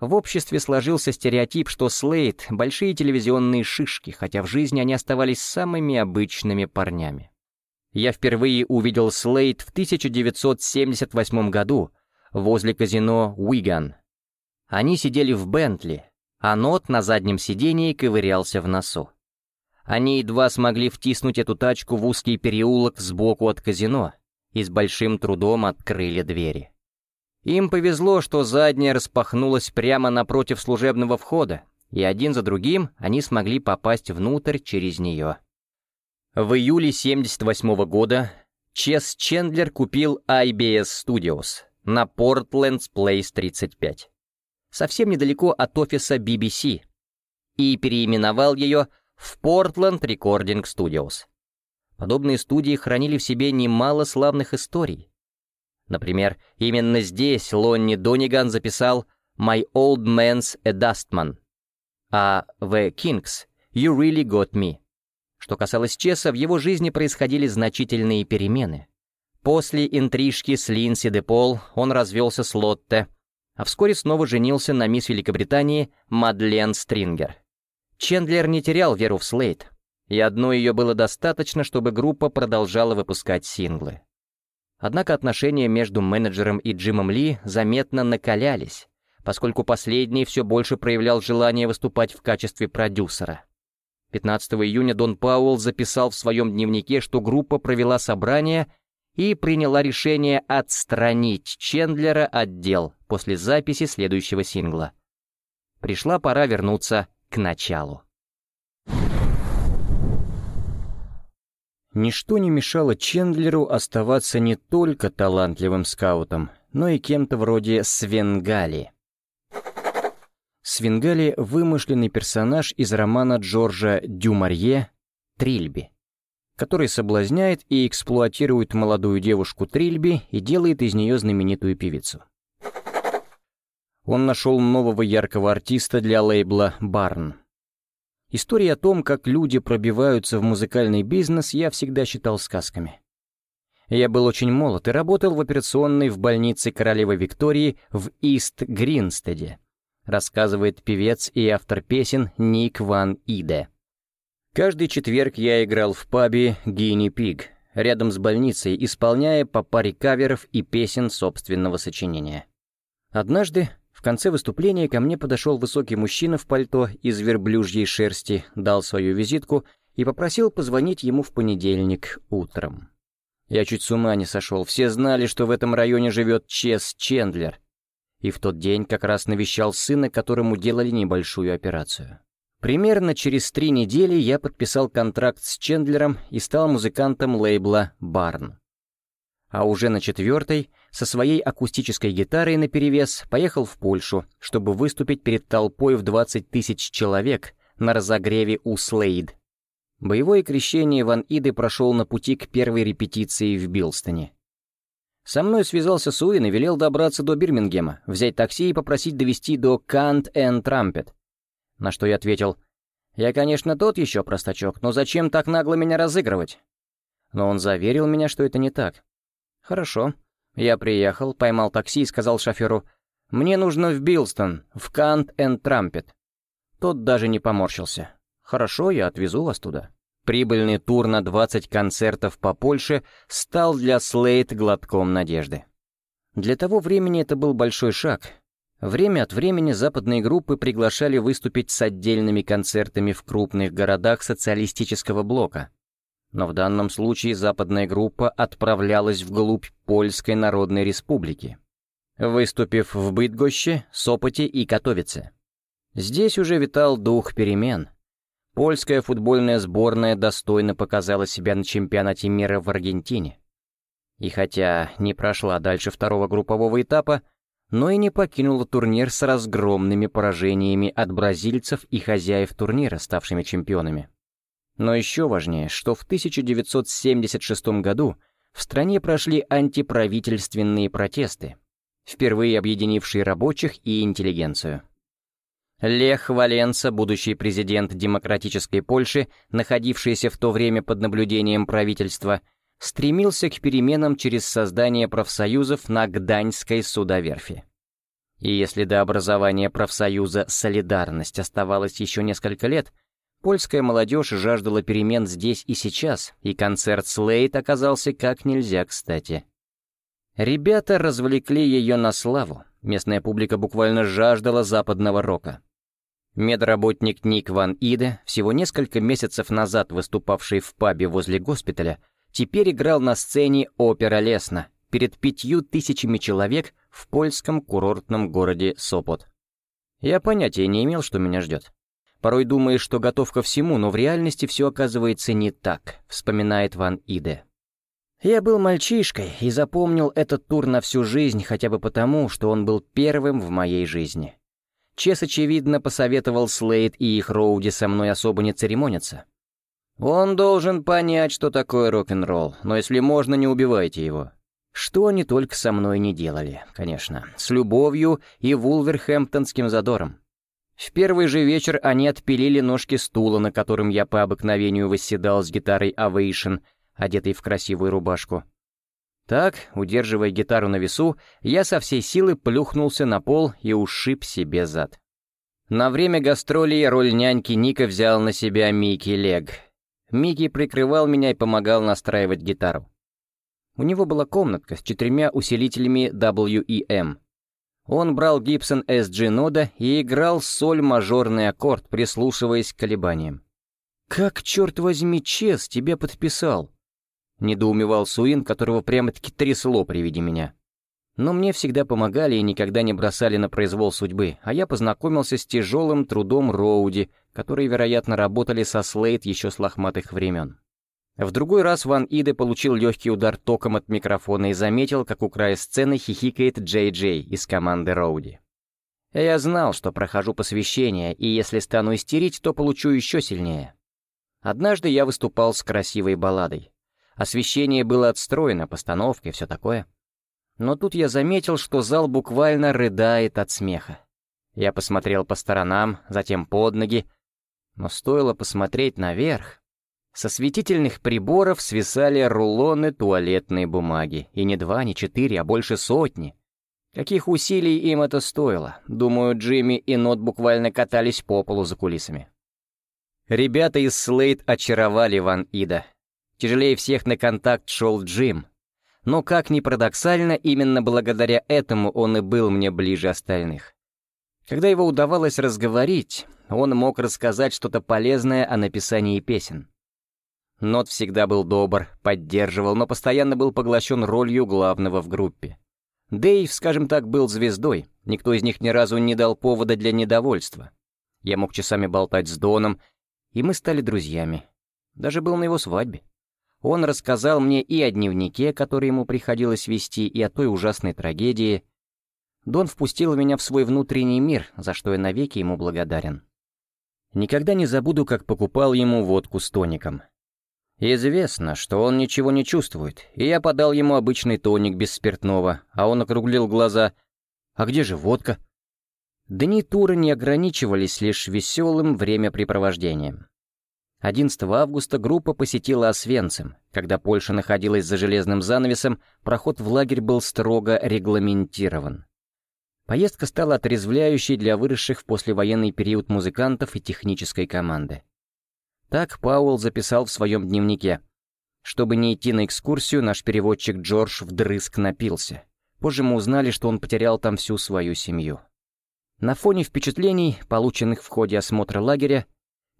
В обществе сложился стереотип, что Слейд — большие телевизионные шишки, хотя в жизни они оставались самыми обычными парнями. Я впервые увидел Слейд в 1978 году возле казино «Уиган». Они сидели в Бентли, а Нот на заднем сидении ковырялся в носу. Они едва смогли втиснуть эту тачку в узкий переулок сбоку от казино и с большим трудом открыли двери. Им повезло, что задняя распахнулась прямо напротив служебного входа, и один за другим они смогли попасть внутрь через нее. В июле 78 -го года Чес Чендлер купил IBS Studios на Portland's Place 35 совсем недалеко от офиса BBC, и переименовал ее в Portland Recording Studios. Подобные студии хранили в себе немало славных историй. Например, именно здесь Лонни Дониган записал «My Old Man's a Dustman», а «The Kings» «You Really Got Me». Что касалось Чеса, в его жизни происходили значительные перемены. После интрижки с Линси де Пол он развелся с Лотте, а вскоре снова женился на мисс Великобритании Мадлен Стрингер. Чендлер не терял веру в Слейд, и одной ее было достаточно, чтобы группа продолжала выпускать синглы. Однако отношения между менеджером и Джимом Ли заметно накалялись, поскольку последний все больше проявлял желание выступать в качестве продюсера. 15 июня Дон Пауэлл записал в своем дневнике, что группа провела собрание и приняла решение отстранить Чендлера от дел после записи следующего сингла. Пришла пора вернуться к началу. Ничто не мешало Чендлеру оставаться не только талантливым скаутом, но и кем-то вроде Свенгали. Свенгали — вымышленный персонаж из романа Джорджа Дюмарье «Трильби» который соблазняет и эксплуатирует молодую девушку Трильби и делает из нее знаменитую певицу. Он нашел нового яркого артиста для лейбла «Барн». Истории о том, как люди пробиваются в музыкальный бизнес, я всегда считал сказками. Я был очень молод и работал в операционной в больнице королевы Виктории в Ист-Гринстеде, рассказывает певец и автор песен Ник Ван Иде. Каждый четверг я играл в пабе «Гинни Пиг», рядом с больницей, исполняя по паре каверов и песен собственного сочинения. Однажды, в конце выступления, ко мне подошел высокий мужчина в пальто из верблюжьей шерсти, дал свою визитку и попросил позвонить ему в понедельник утром. Я чуть с ума не сошел, все знали, что в этом районе живет Чес Чендлер, и в тот день как раз навещал сына, которому делали небольшую операцию. Примерно через три недели я подписал контракт с Чендлером и стал музыкантом лейбла «Барн». А уже на четвертой, со своей акустической гитарой наперевес, поехал в Польшу, чтобы выступить перед толпой в 20 тысяч человек на разогреве у Слейд. Боевое крещение Ван Иды прошел на пути к первой репетиции в Билстоне. Со мной связался Суин и велел добраться до Бирмингема, взять такси и попросить довести до Кант энд Трампет, на что я ответил, «Я, конечно, тот еще простачок, но зачем так нагло меня разыгрывать?» Но он заверил меня, что это не так. «Хорошо». Я приехал, поймал такси и сказал шоферу, «Мне нужно в Билстон, в Кант энд Трампет». Тот даже не поморщился. «Хорошо, я отвезу вас туда». Прибыльный тур на 20 концертов по Польше стал для Слейт глотком надежды. Для того времени это был большой шаг, Время от времени западные группы приглашали выступить с отдельными концертами в крупных городах социалистического блока. Но в данном случае западная группа отправлялась вглубь Польской Народной Республики, выступив в Бытгоще, Сопоте и Катовице. Здесь уже витал дух перемен. Польская футбольная сборная достойно показала себя на чемпионате мира в Аргентине. И хотя не прошла дальше второго группового этапа, но и не покинула турнир с разгромными поражениями от бразильцев и хозяев турнира, ставшими чемпионами. Но еще важнее, что в 1976 году в стране прошли антиправительственные протесты, впервые объединившие рабочих и интеллигенцию. Лех Валенса, будущий президент Демократической Польши, находившийся в то время под наблюдением правительства, стремился к переменам через создание профсоюзов на Гданьской судоверфи. И если до образования профсоюза «Солидарность» оставалось еще несколько лет, польская молодежь жаждала перемен здесь и сейчас, и концерт Слейт оказался как нельзя кстати. Ребята развлекли ее на славу, местная публика буквально жаждала западного рока. Медработник Ник Ван Иде, всего несколько месяцев назад выступавший в пабе возле госпиталя, теперь играл на сцене опера Лесна перед пятью тысячами человек в польском курортном городе Сопот. Я понятия не имел, что меня ждет. Порой думаешь, что готов ко всему, но в реальности все оказывается не так, вспоминает Ван Иде. Я был мальчишкой и запомнил этот тур на всю жизнь хотя бы потому, что он был первым в моей жизни. Чес, очевидно, посоветовал Слейд и их Роуди со мной особо не церемониться. Он должен понять, что такое рок-н-ролл, но если можно, не убивайте его. Что они только со мной не делали, конечно, с любовью и вулверхэмптонским задором. В первый же вечер они отпилили ножки стула, на котором я по обыкновению восседал с гитарой Ovation, одетой в красивую рубашку. Так, удерживая гитару на весу, я со всей силы плюхнулся на пол и ушиб себе зад. На время гастролей роль няньки Ника взял на себя Микки Лег — Микки прикрывал меня и помогал настраивать гитару. У него была комнатка с четырьмя усилителями WEM. Он брал Гибсон SG нода и играл соль-мажорный аккорд, прислушиваясь к колебаниям. «Как, черт возьми, Чес тебя подписал?» — недоумевал Суин, которого прямо-таки трясло при виде меня. Но мне всегда помогали и никогда не бросали на произвол судьбы, а я познакомился с тяжелым трудом Роуди, которые, вероятно, работали со Слейд еще с лохматых времен. В другой раз Ван Иде получил легкий удар током от микрофона и заметил, как у края сцены хихикает Джей Джей из команды Роуди. Я знал, что прохожу посвящение, и если стану истерить, то получу еще сильнее. Однажды я выступал с красивой балладой. Освещение было отстроено, постановка и все такое. Но тут я заметил, что зал буквально рыдает от смеха. Я посмотрел по сторонам, затем под ноги, но стоило посмотреть наверх. Со светительных приборов свисали рулоны туалетной бумаги, и не два, не четыре, а больше сотни. Каких усилий им это стоило? Думаю, Джимми и Нот буквально катались по полу за кулисами. Ребята из Слейд очаровали Ван Ида. Тяжелее всех на контакт шел Джим. Но, как ни парадоксально, именно благодаря этому он и был мне ближе остальных. Когда его удавалось разговорить, он мог рассказать что-то полезное о написании песен. Нот всегда был добр, поддерживал, но постоянно был поглощен ролью главного в группе. Дэйв, скажем так, был звездой, никто из них ни разу не дал повода для недовольства. Я мог часами болтать с Доном, и мы стали друзьями. Даже был на его свадьбе. Он рассказал мне и о дневнике, который ему приходилось вести, и о той ужасной трагедии. Дон впустил меня в свой внутренний мир, за что я навеки ему благодарен. Никогда не забуду, как покупал ему водку с тоником. Известно, что он ничего не чувствует, и я подал ему обычный тоник без спиртного, а он округлил глаза. «А где же водка?» Дни тура не ограничивались лишь веселым времяпрепровождением. 11 августа группа посетила Освенцим. Когда Польша находилась за железным занавесом, проход в лагерь был строго регламентирован. Поездка стала отрезвляющей для выросших в послевоенный период музыкантов и технической команды. Так Пауэлл записал в своем дневнике. Чтобы не идти на экскурсию, наш переводчик Джордж вдрызг напился. Позже мы узнали, что он потерял там всю свою семью. На фоне впечатлений, полученных в ходе осмотра лагеря,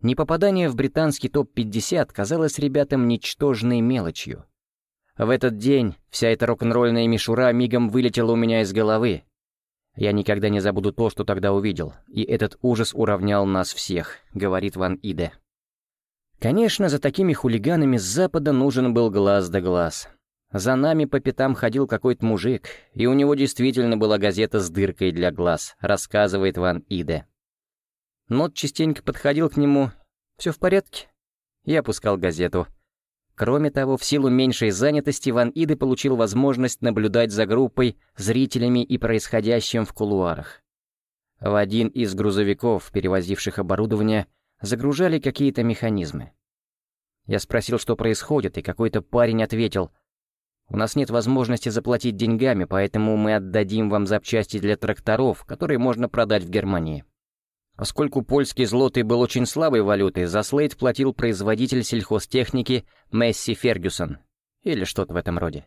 Непопадание в британский топ-50 казалось ребятам ничтожной мелочью. В этот день вся эта рок-н-ролльная мишура мигом вылетела у меня из головы. Я никогда не забуду то, что тогда увидел, и этот ужас уравнял нас всех, говорит Ван Иде. Конечно, за такими хулиганами с запада нужен был глаз да глаз. За нами по пятам ходил какой-то мужик, и у него действительно была газета с дыркой для глаз, рассказывает Ван Иде. Нот частенько подходил к нему. «Все в порядке?» И опускал газету. Кроме того, в силу меньшей занятости Ван Иды получил возможность наблюдать за группой, зрителями и происходящим в кулуарах. В один из грузовиков, перевозивших оборудование, загружали какие-то механизмы. Я спросил, что происходит, и какой-то парень ответил, «У нас нет возможности заплатить деньгами, поэтому мы отдадим вам запчасти для тракторов, которые можно продать в Германии». Поскольку польский злотый был очень слабой валютой, за Слейд платил производитель сельхозтехники Месси Фергюсон. Или что-то в этом роде.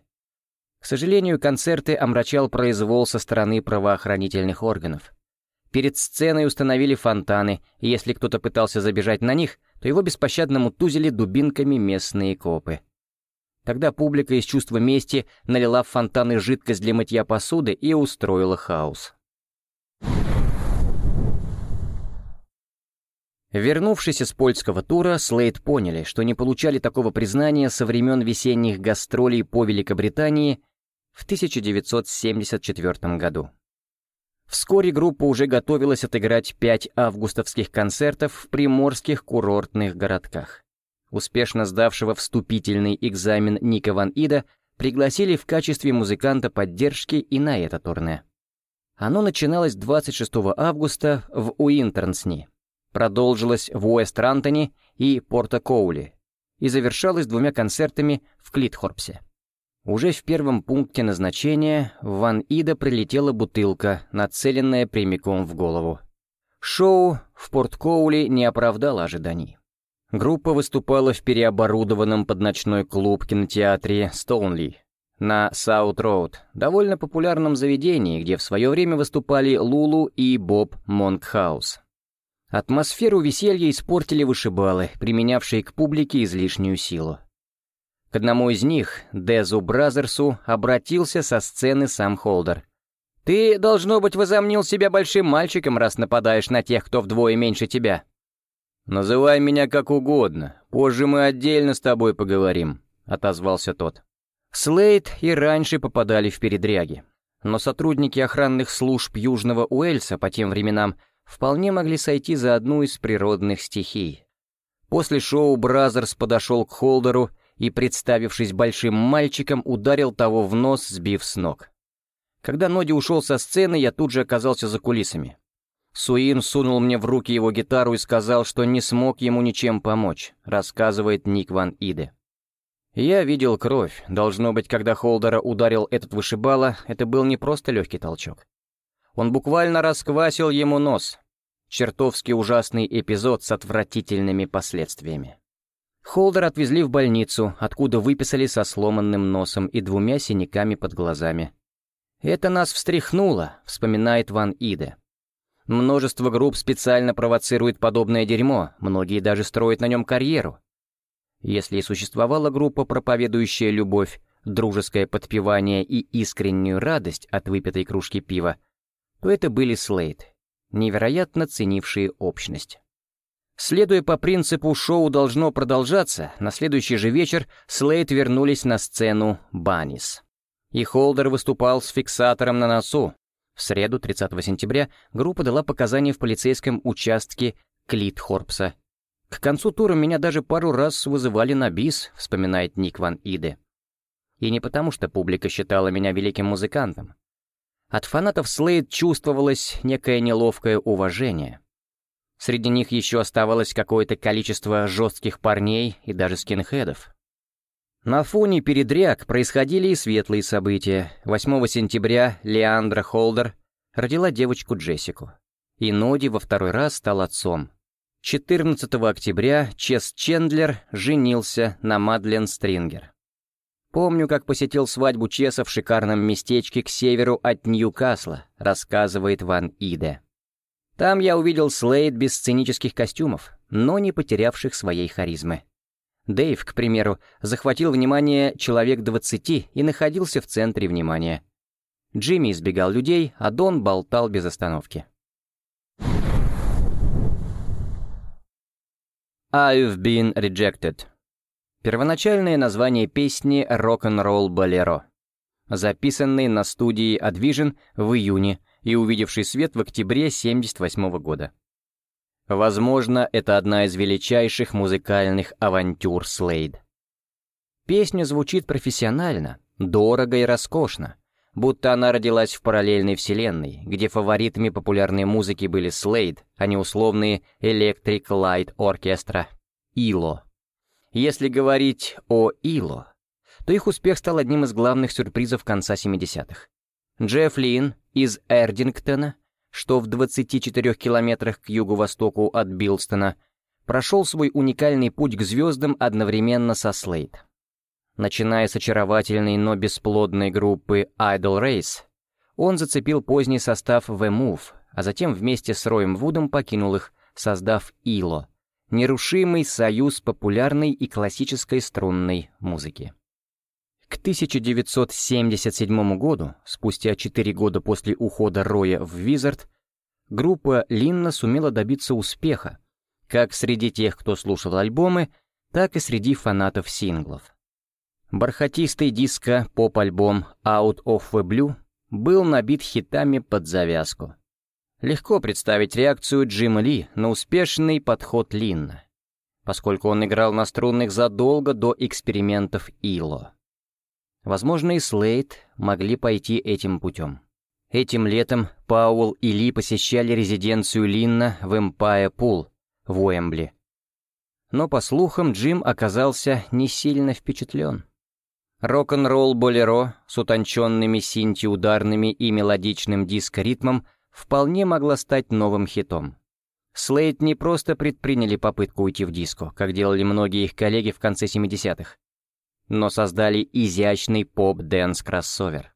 К сожалению, концерты омрачал произвол со стороны правоохранительных органов. Перед сценой установили фонтаны, и если кто-то пытался забежать на них, то его беспощадно мутузили дубинками местные копы. Тогда публика из чувства мести налила в фонтаны жидкость для мытья посуды и устроила хаос. Вернувшись из польского тура, Слейд поняли, что не получали такого признания со времен весенних гастролей по Великобритании в 1974 году. Вскоре группа уже готовилась отыграть пять августовских концертов в приморских курортных городках. Успешно сдавшего вступительный экзамен Ника Ван Ида пригласили в качестве музыканта поддержки и на это турне. Оно начиналось 26 августа в Уинтернсни, продолжилась в Уэст-Рантоне и Порто-Коули и завершалась двумя концертами в Клитхорпсе. Уже в первом пункте назначения в Ван Ида прилетела бутылка, нацеленная прямиком в голову. Шоу в Порт-Коули не оправдало ожиданий. Группа выступала в переоборудованном под ночной клуб кинотеатре «Стоунли» на Саут-Роуд, довольно популярном заведении, где в свое время выступали Лулу и Боб Монкхаус. Атмосферу веселья испортили вышибалы, применявшие к публике излишнюю силу. К одному из них, Дезу Бразерсу, обратился со сцены сам Холдер. «Ты, должно быть, возомнил себя большим мальчиком, раз нападаешь на тех, кто вдвое меньше тебя». «Называй меня как угодно, позже мы отдельно с тобой поговорим», — отозвался тот. Слейд и раньше попадали в передряги, но сотрудники охранных служб Южного Уэльса по тем временам — вполне могли сойти за одну из природных стихий. После шоу Бразерс подошел к Холдеру и, представившись большим мальчиком, ударил того в нос, сбив с ног. Когда Ноди ушел со сцены, я тут же оказался за кулисами. Суин сунул мне в руки его гитару и сказал, что не смог ему ничем помочь, рассказывает Ник Ван Иде. Я видел кровь. Должно быть, когда Холдера ударил этот вышибала, это был не просто легкий толчок. Он буквально расквасил ему нос. Чертовски ужасный эпизод с отвратительными последствиями. Холдер отвезли в больницу, откуда выписали со сломанным носом и двумя синяками под глазами. «Это нас встряхнуло», — вспоминает Ван Иде. «Множество групп специально провоцирует подобное дерьмо, многие даже строят на нем карьеру. Если и существовала группа, проповедующая любовь, дружеское подпевание и искреннюю радость от выпитой кружки пива, то это были Слейд, невероятно ценившие общность. Следуя по принципу «шоу должно продолжаться», на следующий же вечер Слейд вернулись на сцену Баннис. И Холдер выступал с фиксатором на носу. В среду, 30 сентября, группа дала показания в полицейском участке Клит Хорпса. К концу тура меня даже пару раз вызывали на бис, вспоминает Ник Ван Иде. И не потому, что публика считала меня великим музыкантом. От фанатов Слейд чувствовалось некое неловкое уважение. Среди них еще оставалось какое-то количество жестких парней и даже скинхедов. На фоне передряг происходили и светлые события. 8 сентября Леандра Холдер родила девочку Джессику. И Ноди во второй раз стал отцом. 14 октября Чес Чендлер женился на Мадлен Стрингер. Помню, как посетил свадьбу Чеса в шикарном местечке к северу от Ньюкасла, рассказывает Ван Иде. Там я увидел Слейд без сценических костюмов, но не потерявших своей харизмы. Дэйв, к примеру, захватил внимание человек 20 и находился в центре внимания. Джимми избегал людей, а Дон болтал без остановки. I've been rejected. Первоначальное название песни «Rock'n'Roll Bolero», записанной на студии Advision в июне и увидевший свет в октябре 1978 года. Возможно, это одна из величайших музыкальных авантюр Слейд. Песня звучит профессионально, дорого и роскошно, будто она родилась в параллельной вселенной, где фаворитами популярной музыки были Слейд, а не условные Electric Light Orchestra, ИЛО. Если говорить о ИЛО, то их успех стал одним из главных сюрпризов конца 70-х. Джефф Лин из Эрдингтона, что в 24 километрах к юго-востоку от Билстона, прошел свой уникальный путь к звездам одновременно со Слейд. Начиная с очаровательной, но бесплодной группы Idol Race, он зацепил поздний состав The Move, а затем вместе с Роем Вудом покинул их, создав ИЛО — нерушимый союз популярной и классической струнной музыки. К 1977 году, спустя 4 года после ухода Роя в Визард, группа Линна сумела добиться успеха, как среди тех, кто слушал альбомы, так и среди фанатов синглов. Бархатистый диско-поп-альбом Out of the Blue был набит хитами под завязку. Легко представить реакцию Джима Ли на успешный подход Линна, поскольку он играл на струнных задолго до экспериментов Ило. Возможно, и Слейд могли пойти этим путем. Этим летом Пауэлл и Ли посещали резиденцию Линна в Эмпайр Пул в Уэмбли. Но, по слухам, Джим оказался не сильно впечатлен. Рок-н-ролл болеро с утонченными синти-ударными и мелодичным диско-ритмом вполне могла стать новым хитом. Слейд не просто предприняли попытку уйти в диско, как делали многие их коллеги в конце 70-х но создали изящный поп-дэнс-кроссовер.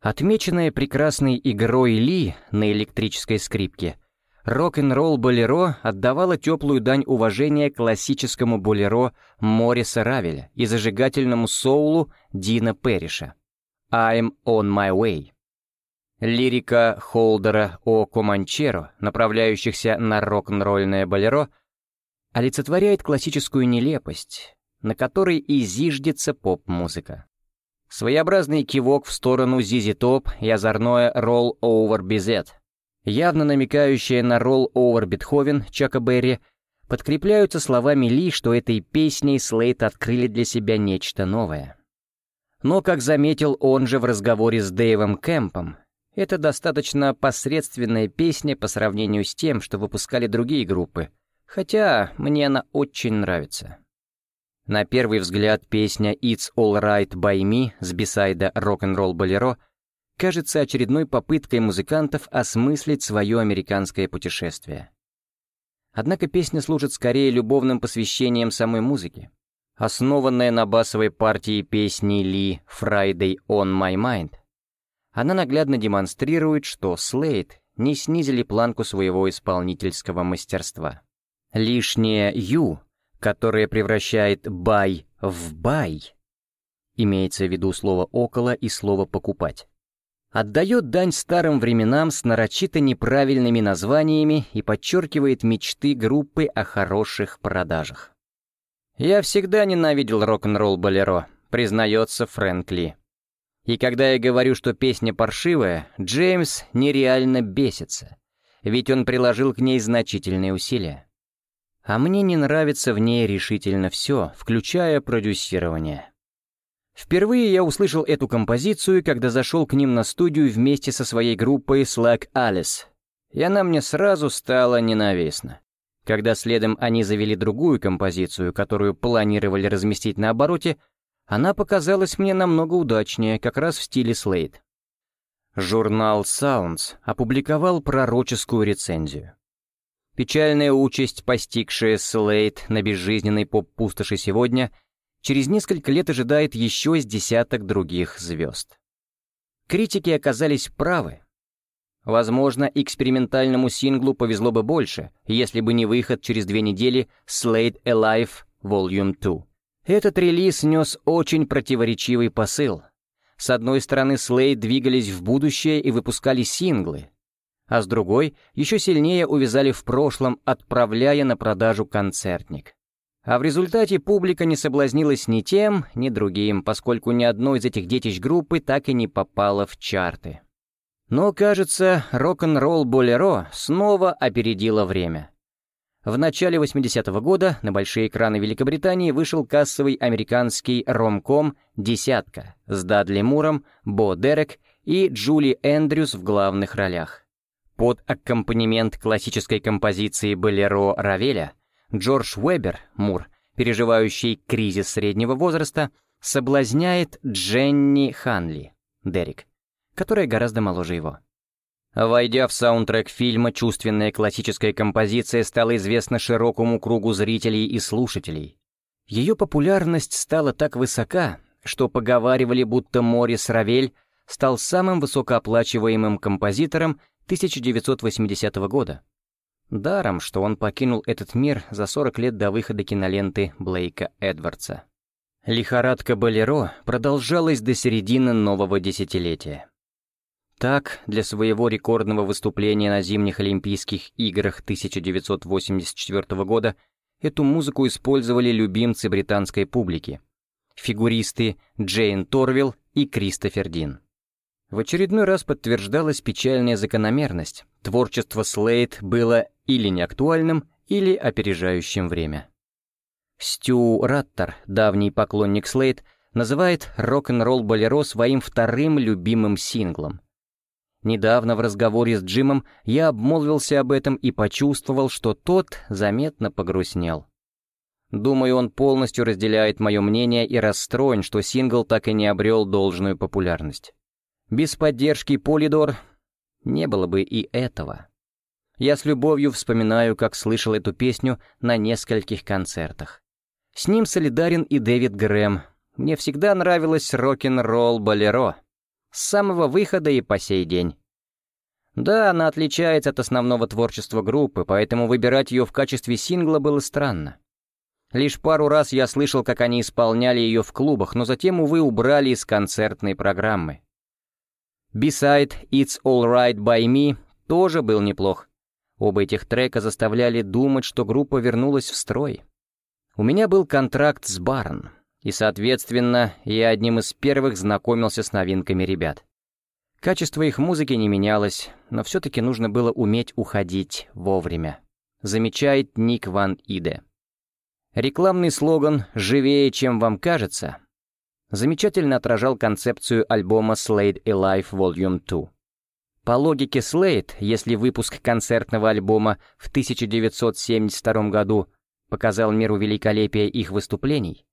Отмеченная прекрасной игрой Ли на электрической скрипке, рок-н-ролл болеро отдавала теплую дань уважения классическому болеро Мориса Равеля и зажигательному соулу Дина Перриша «I'm on my way». Лирика Холдера о Команчеро, направляющихся на рок-н-ролльное болеро, олицетворяет классическую нелепость, на которой и зиждется поп-музыка. Своеобразный кивок в сторону Зизи Топ и озорное «Roll-over Bizet», явно намекающее на «Roll-over Бетховен» Чака Берри, подкрепляются словами Ли, что этой песней Слейт открыли для себя нечто новое. Но, как заметил он же в разговоре с Дэйвом Кэмпом, это достаточно посредственная песня по сравнению с тем, что выпускали другие группы, хотя мне она очень нравится. На первый взгляд песня «It's All Right By Me» с бисайда «Rock'n'Roll Bolero» кажется очередной попыткой музыкантов осмыслить свое американское путешествие. Однако песня служит скорее любовным посвящением самой музыки. Основанная на басовой партии песни Ли «Friday on My Mind», она наглядно демонстрирует, что Слейд не снизили планку своего исполнительского мастерства. Лишнее «ю», которое превращает «бай» в «бай», имеется в виду слово «около» и слово «покупать», отдает дань старым временам с нарочито неправильными названиями и подчеркивает мечты группы о хороших продажах. «Я всегда ненавидел рок-н-ролл болеро», — признается Фрэнк Ли. И когда я говорю, что песня паршивая, Джеймс нереально бесится, ведь он приложил к ней значительные усилия. А мне не нравится в ней решительно все, включая продюсирование. Впервые я услышал эту композицию, когда зашел к ним на студию вместе со своей группой Slack Alice, и она мне сразу стала ненавистна. Когда следом они завели другую композицию, которую планировали разместить на обороте, она показалась мне намного удачнее, как раз в стиле Слейд. Журнал Sounds опубликовал пророческую рецензию. Печальная участь, постигшая Слейд на безжизненной поп-пустоши сегодня, через несколько лет ожидает еще с десяток других звезд. Критики оказались правы, Возможно, экспериментальному синглу повезло бы больше, если бы не выход через две недели Slade Alive Volume 2. Этот релиз нес очень противоречивый посыл. С одной стороны, Slade двигались в будущее и выпускали синглы, а с другой еще сильнее увязали в прошлом, отправляя на продажу концертник. А в результате публика не соблазнилась ни тем, ни другим, поскольку ни одно из этих детищ группы так и не попало в чарты. Но, кажется, рок-н-ролл болеро снова опередило время. В начале 80-го года на большие экраны Великобритании вышел кассовый американский ромком «Десятка» с Дадли Муром, Бо Дерек и Джули Эндрюс в главных ролях. Под аккомпанемент классической композиции «Болеро» Равеля Джордж Уэбер, Мур, переживающий кризис среднего возраста, соблазняет Дженни Ханли, Дерек, которая гораздо моложе его. Войдя в саундтрек фильма, чувственная классическая композиция стала известна широкому кругу зрителей и слушателей. Ее популярность стала так высока, что поговаривали, будто Морис Равель стал самым высокооплачиваемым композитором 1980 года. Даром, что он покинул этот мир за 40 лет до выхода киноленты Блейка Эдвардса. Лихорадка Болеро продолжалась до середины нового десятилетия. Так, для своего рекордного выступления на зимних Олимпийских играх 1984 года эту музыку использовали любимцы британской публики — фигуристы Джейн Торвилл и Кристофер Дин. В очередной раз подтверждалась печальная закономерность. Творчество Слейд было или неактуальным, или опережающим время. Стю Раттер, давний поклонник Слейд, называет рок-н-ролл болеро своим вторым любимым синглом — Недавно в разговоре с Джимом я обмолвился об этом и почувствовал, что тот заметно погрустнел. Думаю, он полностью разделяет мое мнение и расстроен, что сингл так и не обрел должную популярность. Без поддержки Полидор не было бы и этого. Я с любовью вспоминаю, как слышал эту песню на нескольких концертах. С ним солидарен и Дэвид Грэм. Мне всегда нравилось рок-н-ролл болеро с самого выхода и по сей день. Да, она отличается от основного творчества группы, поэтому выбирать ее в качестве сингла было странно. Лишь пару раз я слышал, как они исполняли ее в клубах, но затем, увы, убрали из концертной программы. Beside It's Alright By Me тоже был неплох. Оба этих трека заставляли думать, что группа вернулась в строй. У меня был контракт с Барн, и, соответственно, я одним из первых знакомился с новинками ребят. Качество их музыки не менялось, но все-таки нужно было уметь уходить вовремя. Замечает Ник Ван Иде. Рекламный слоган «Живее, чем вам кажется» замечательно отражал концепцию альбома Slade Alive Volume 2. По логике Slade, если выпуск концертного альбома в 1972 году показал миру великолепие их выступлений,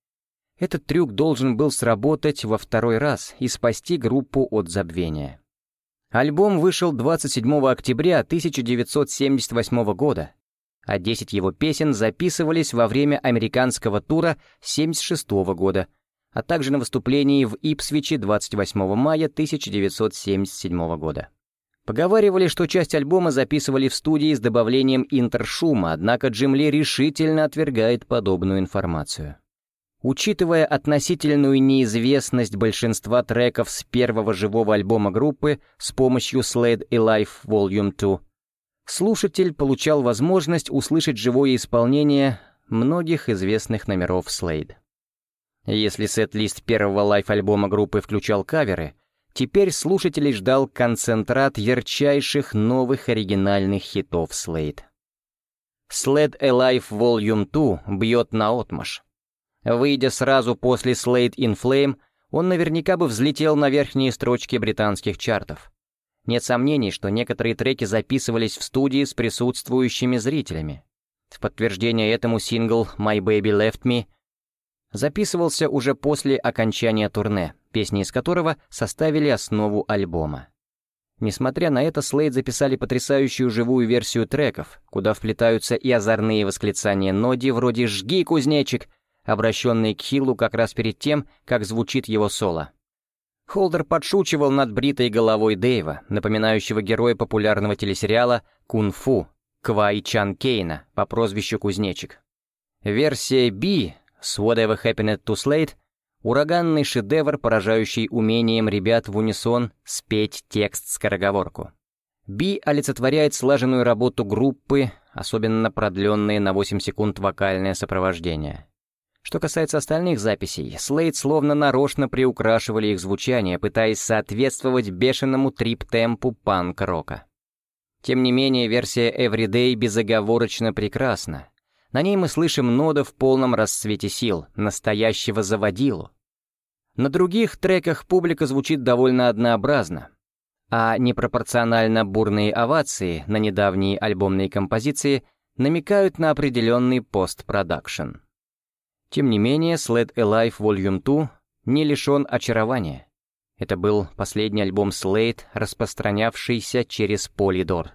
этот трюк должен был сработать во второй раз и спасти группу от забвения. Альбом вышел 27 октября 1978 года, а 10 его песен записывались во время американского тура 1976 года, а также на выступлении в Ипсвиче 28 мая 1977 года. Поговаривали, что часть альбома записывали в студии с добавлением интершума, однако Джим Ли решительно отвергает подобную информацию. Учитывая относительную неизвестность большинства треков с первого живого альбома группы с помощью Slade Life Volume 2, слушатель получал возможность услышать живое исполнение многих известных номеров Slade. Если сет-лист первого лайф-альбома группы включал каверы, теперь слушателей ждал концентрат ярчайших новых оригинальных хитов Slade. Sled Alive Volume 2 бьет на отмаш. Выйдя сразу после Slade in Flame, он наверняка бы взлетел на верхние строчки британских чартов. Нет сомнений, что некоторые треки записывались в студии с присутствующими зрителями. В подтверждение этому сингл «My Baby Left Me» записывался уже после окончания турне, песни из которого составили основу альбома. Несмотря на это, Слейд записали потрясающую живую версию треков, куда вплетаются и озорные восклицания Ноди вроде «Жги, кузнечик», обращенные к Хиллу как раз перед тем, как звучит его соло. Холдер подшучивал над бритой головой Дэйва, напоминающего героя популярного телесериала «Кунг-фу» Квай Чан Кейна по прозвищу Кузнечик. Версия B с Whatever Happened to Slate — ураганный шедевр, поражающий умением ребят в унисон спеть текст-скороговорку. Би олицетворяет слаженную работу группы, особенно продленные на 8 секунд вокальное сопровождение. Что касается остальных записей, Слейд словно нарочно приукрашивали их звучание, пытаясь соответствовать бешеному трип-темпу панк-рока. Тем не менее, версия Everyday безоговорочно прекрасна. На ней мы слышим нода в полном расцвете сил, настоящего заводилу. На других треках публика звучит довольно однообразно, а непропорционально бурные овации на недавние альбомные композиции намекают на определенный постпродакшн. Тем не менее, Sled Alive Volume 2 не лишен очарования. Это был последний альбом Slade, распространявшийся через Polydor.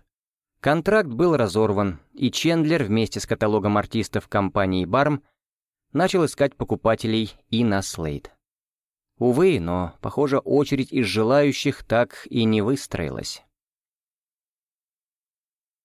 Контракт был разорван, и Чендлер вместе с каталогом артистов компании Barm начал искать покупателей и на Slade. Увы, но, похоже, очередь из желающих так и не выстроилась.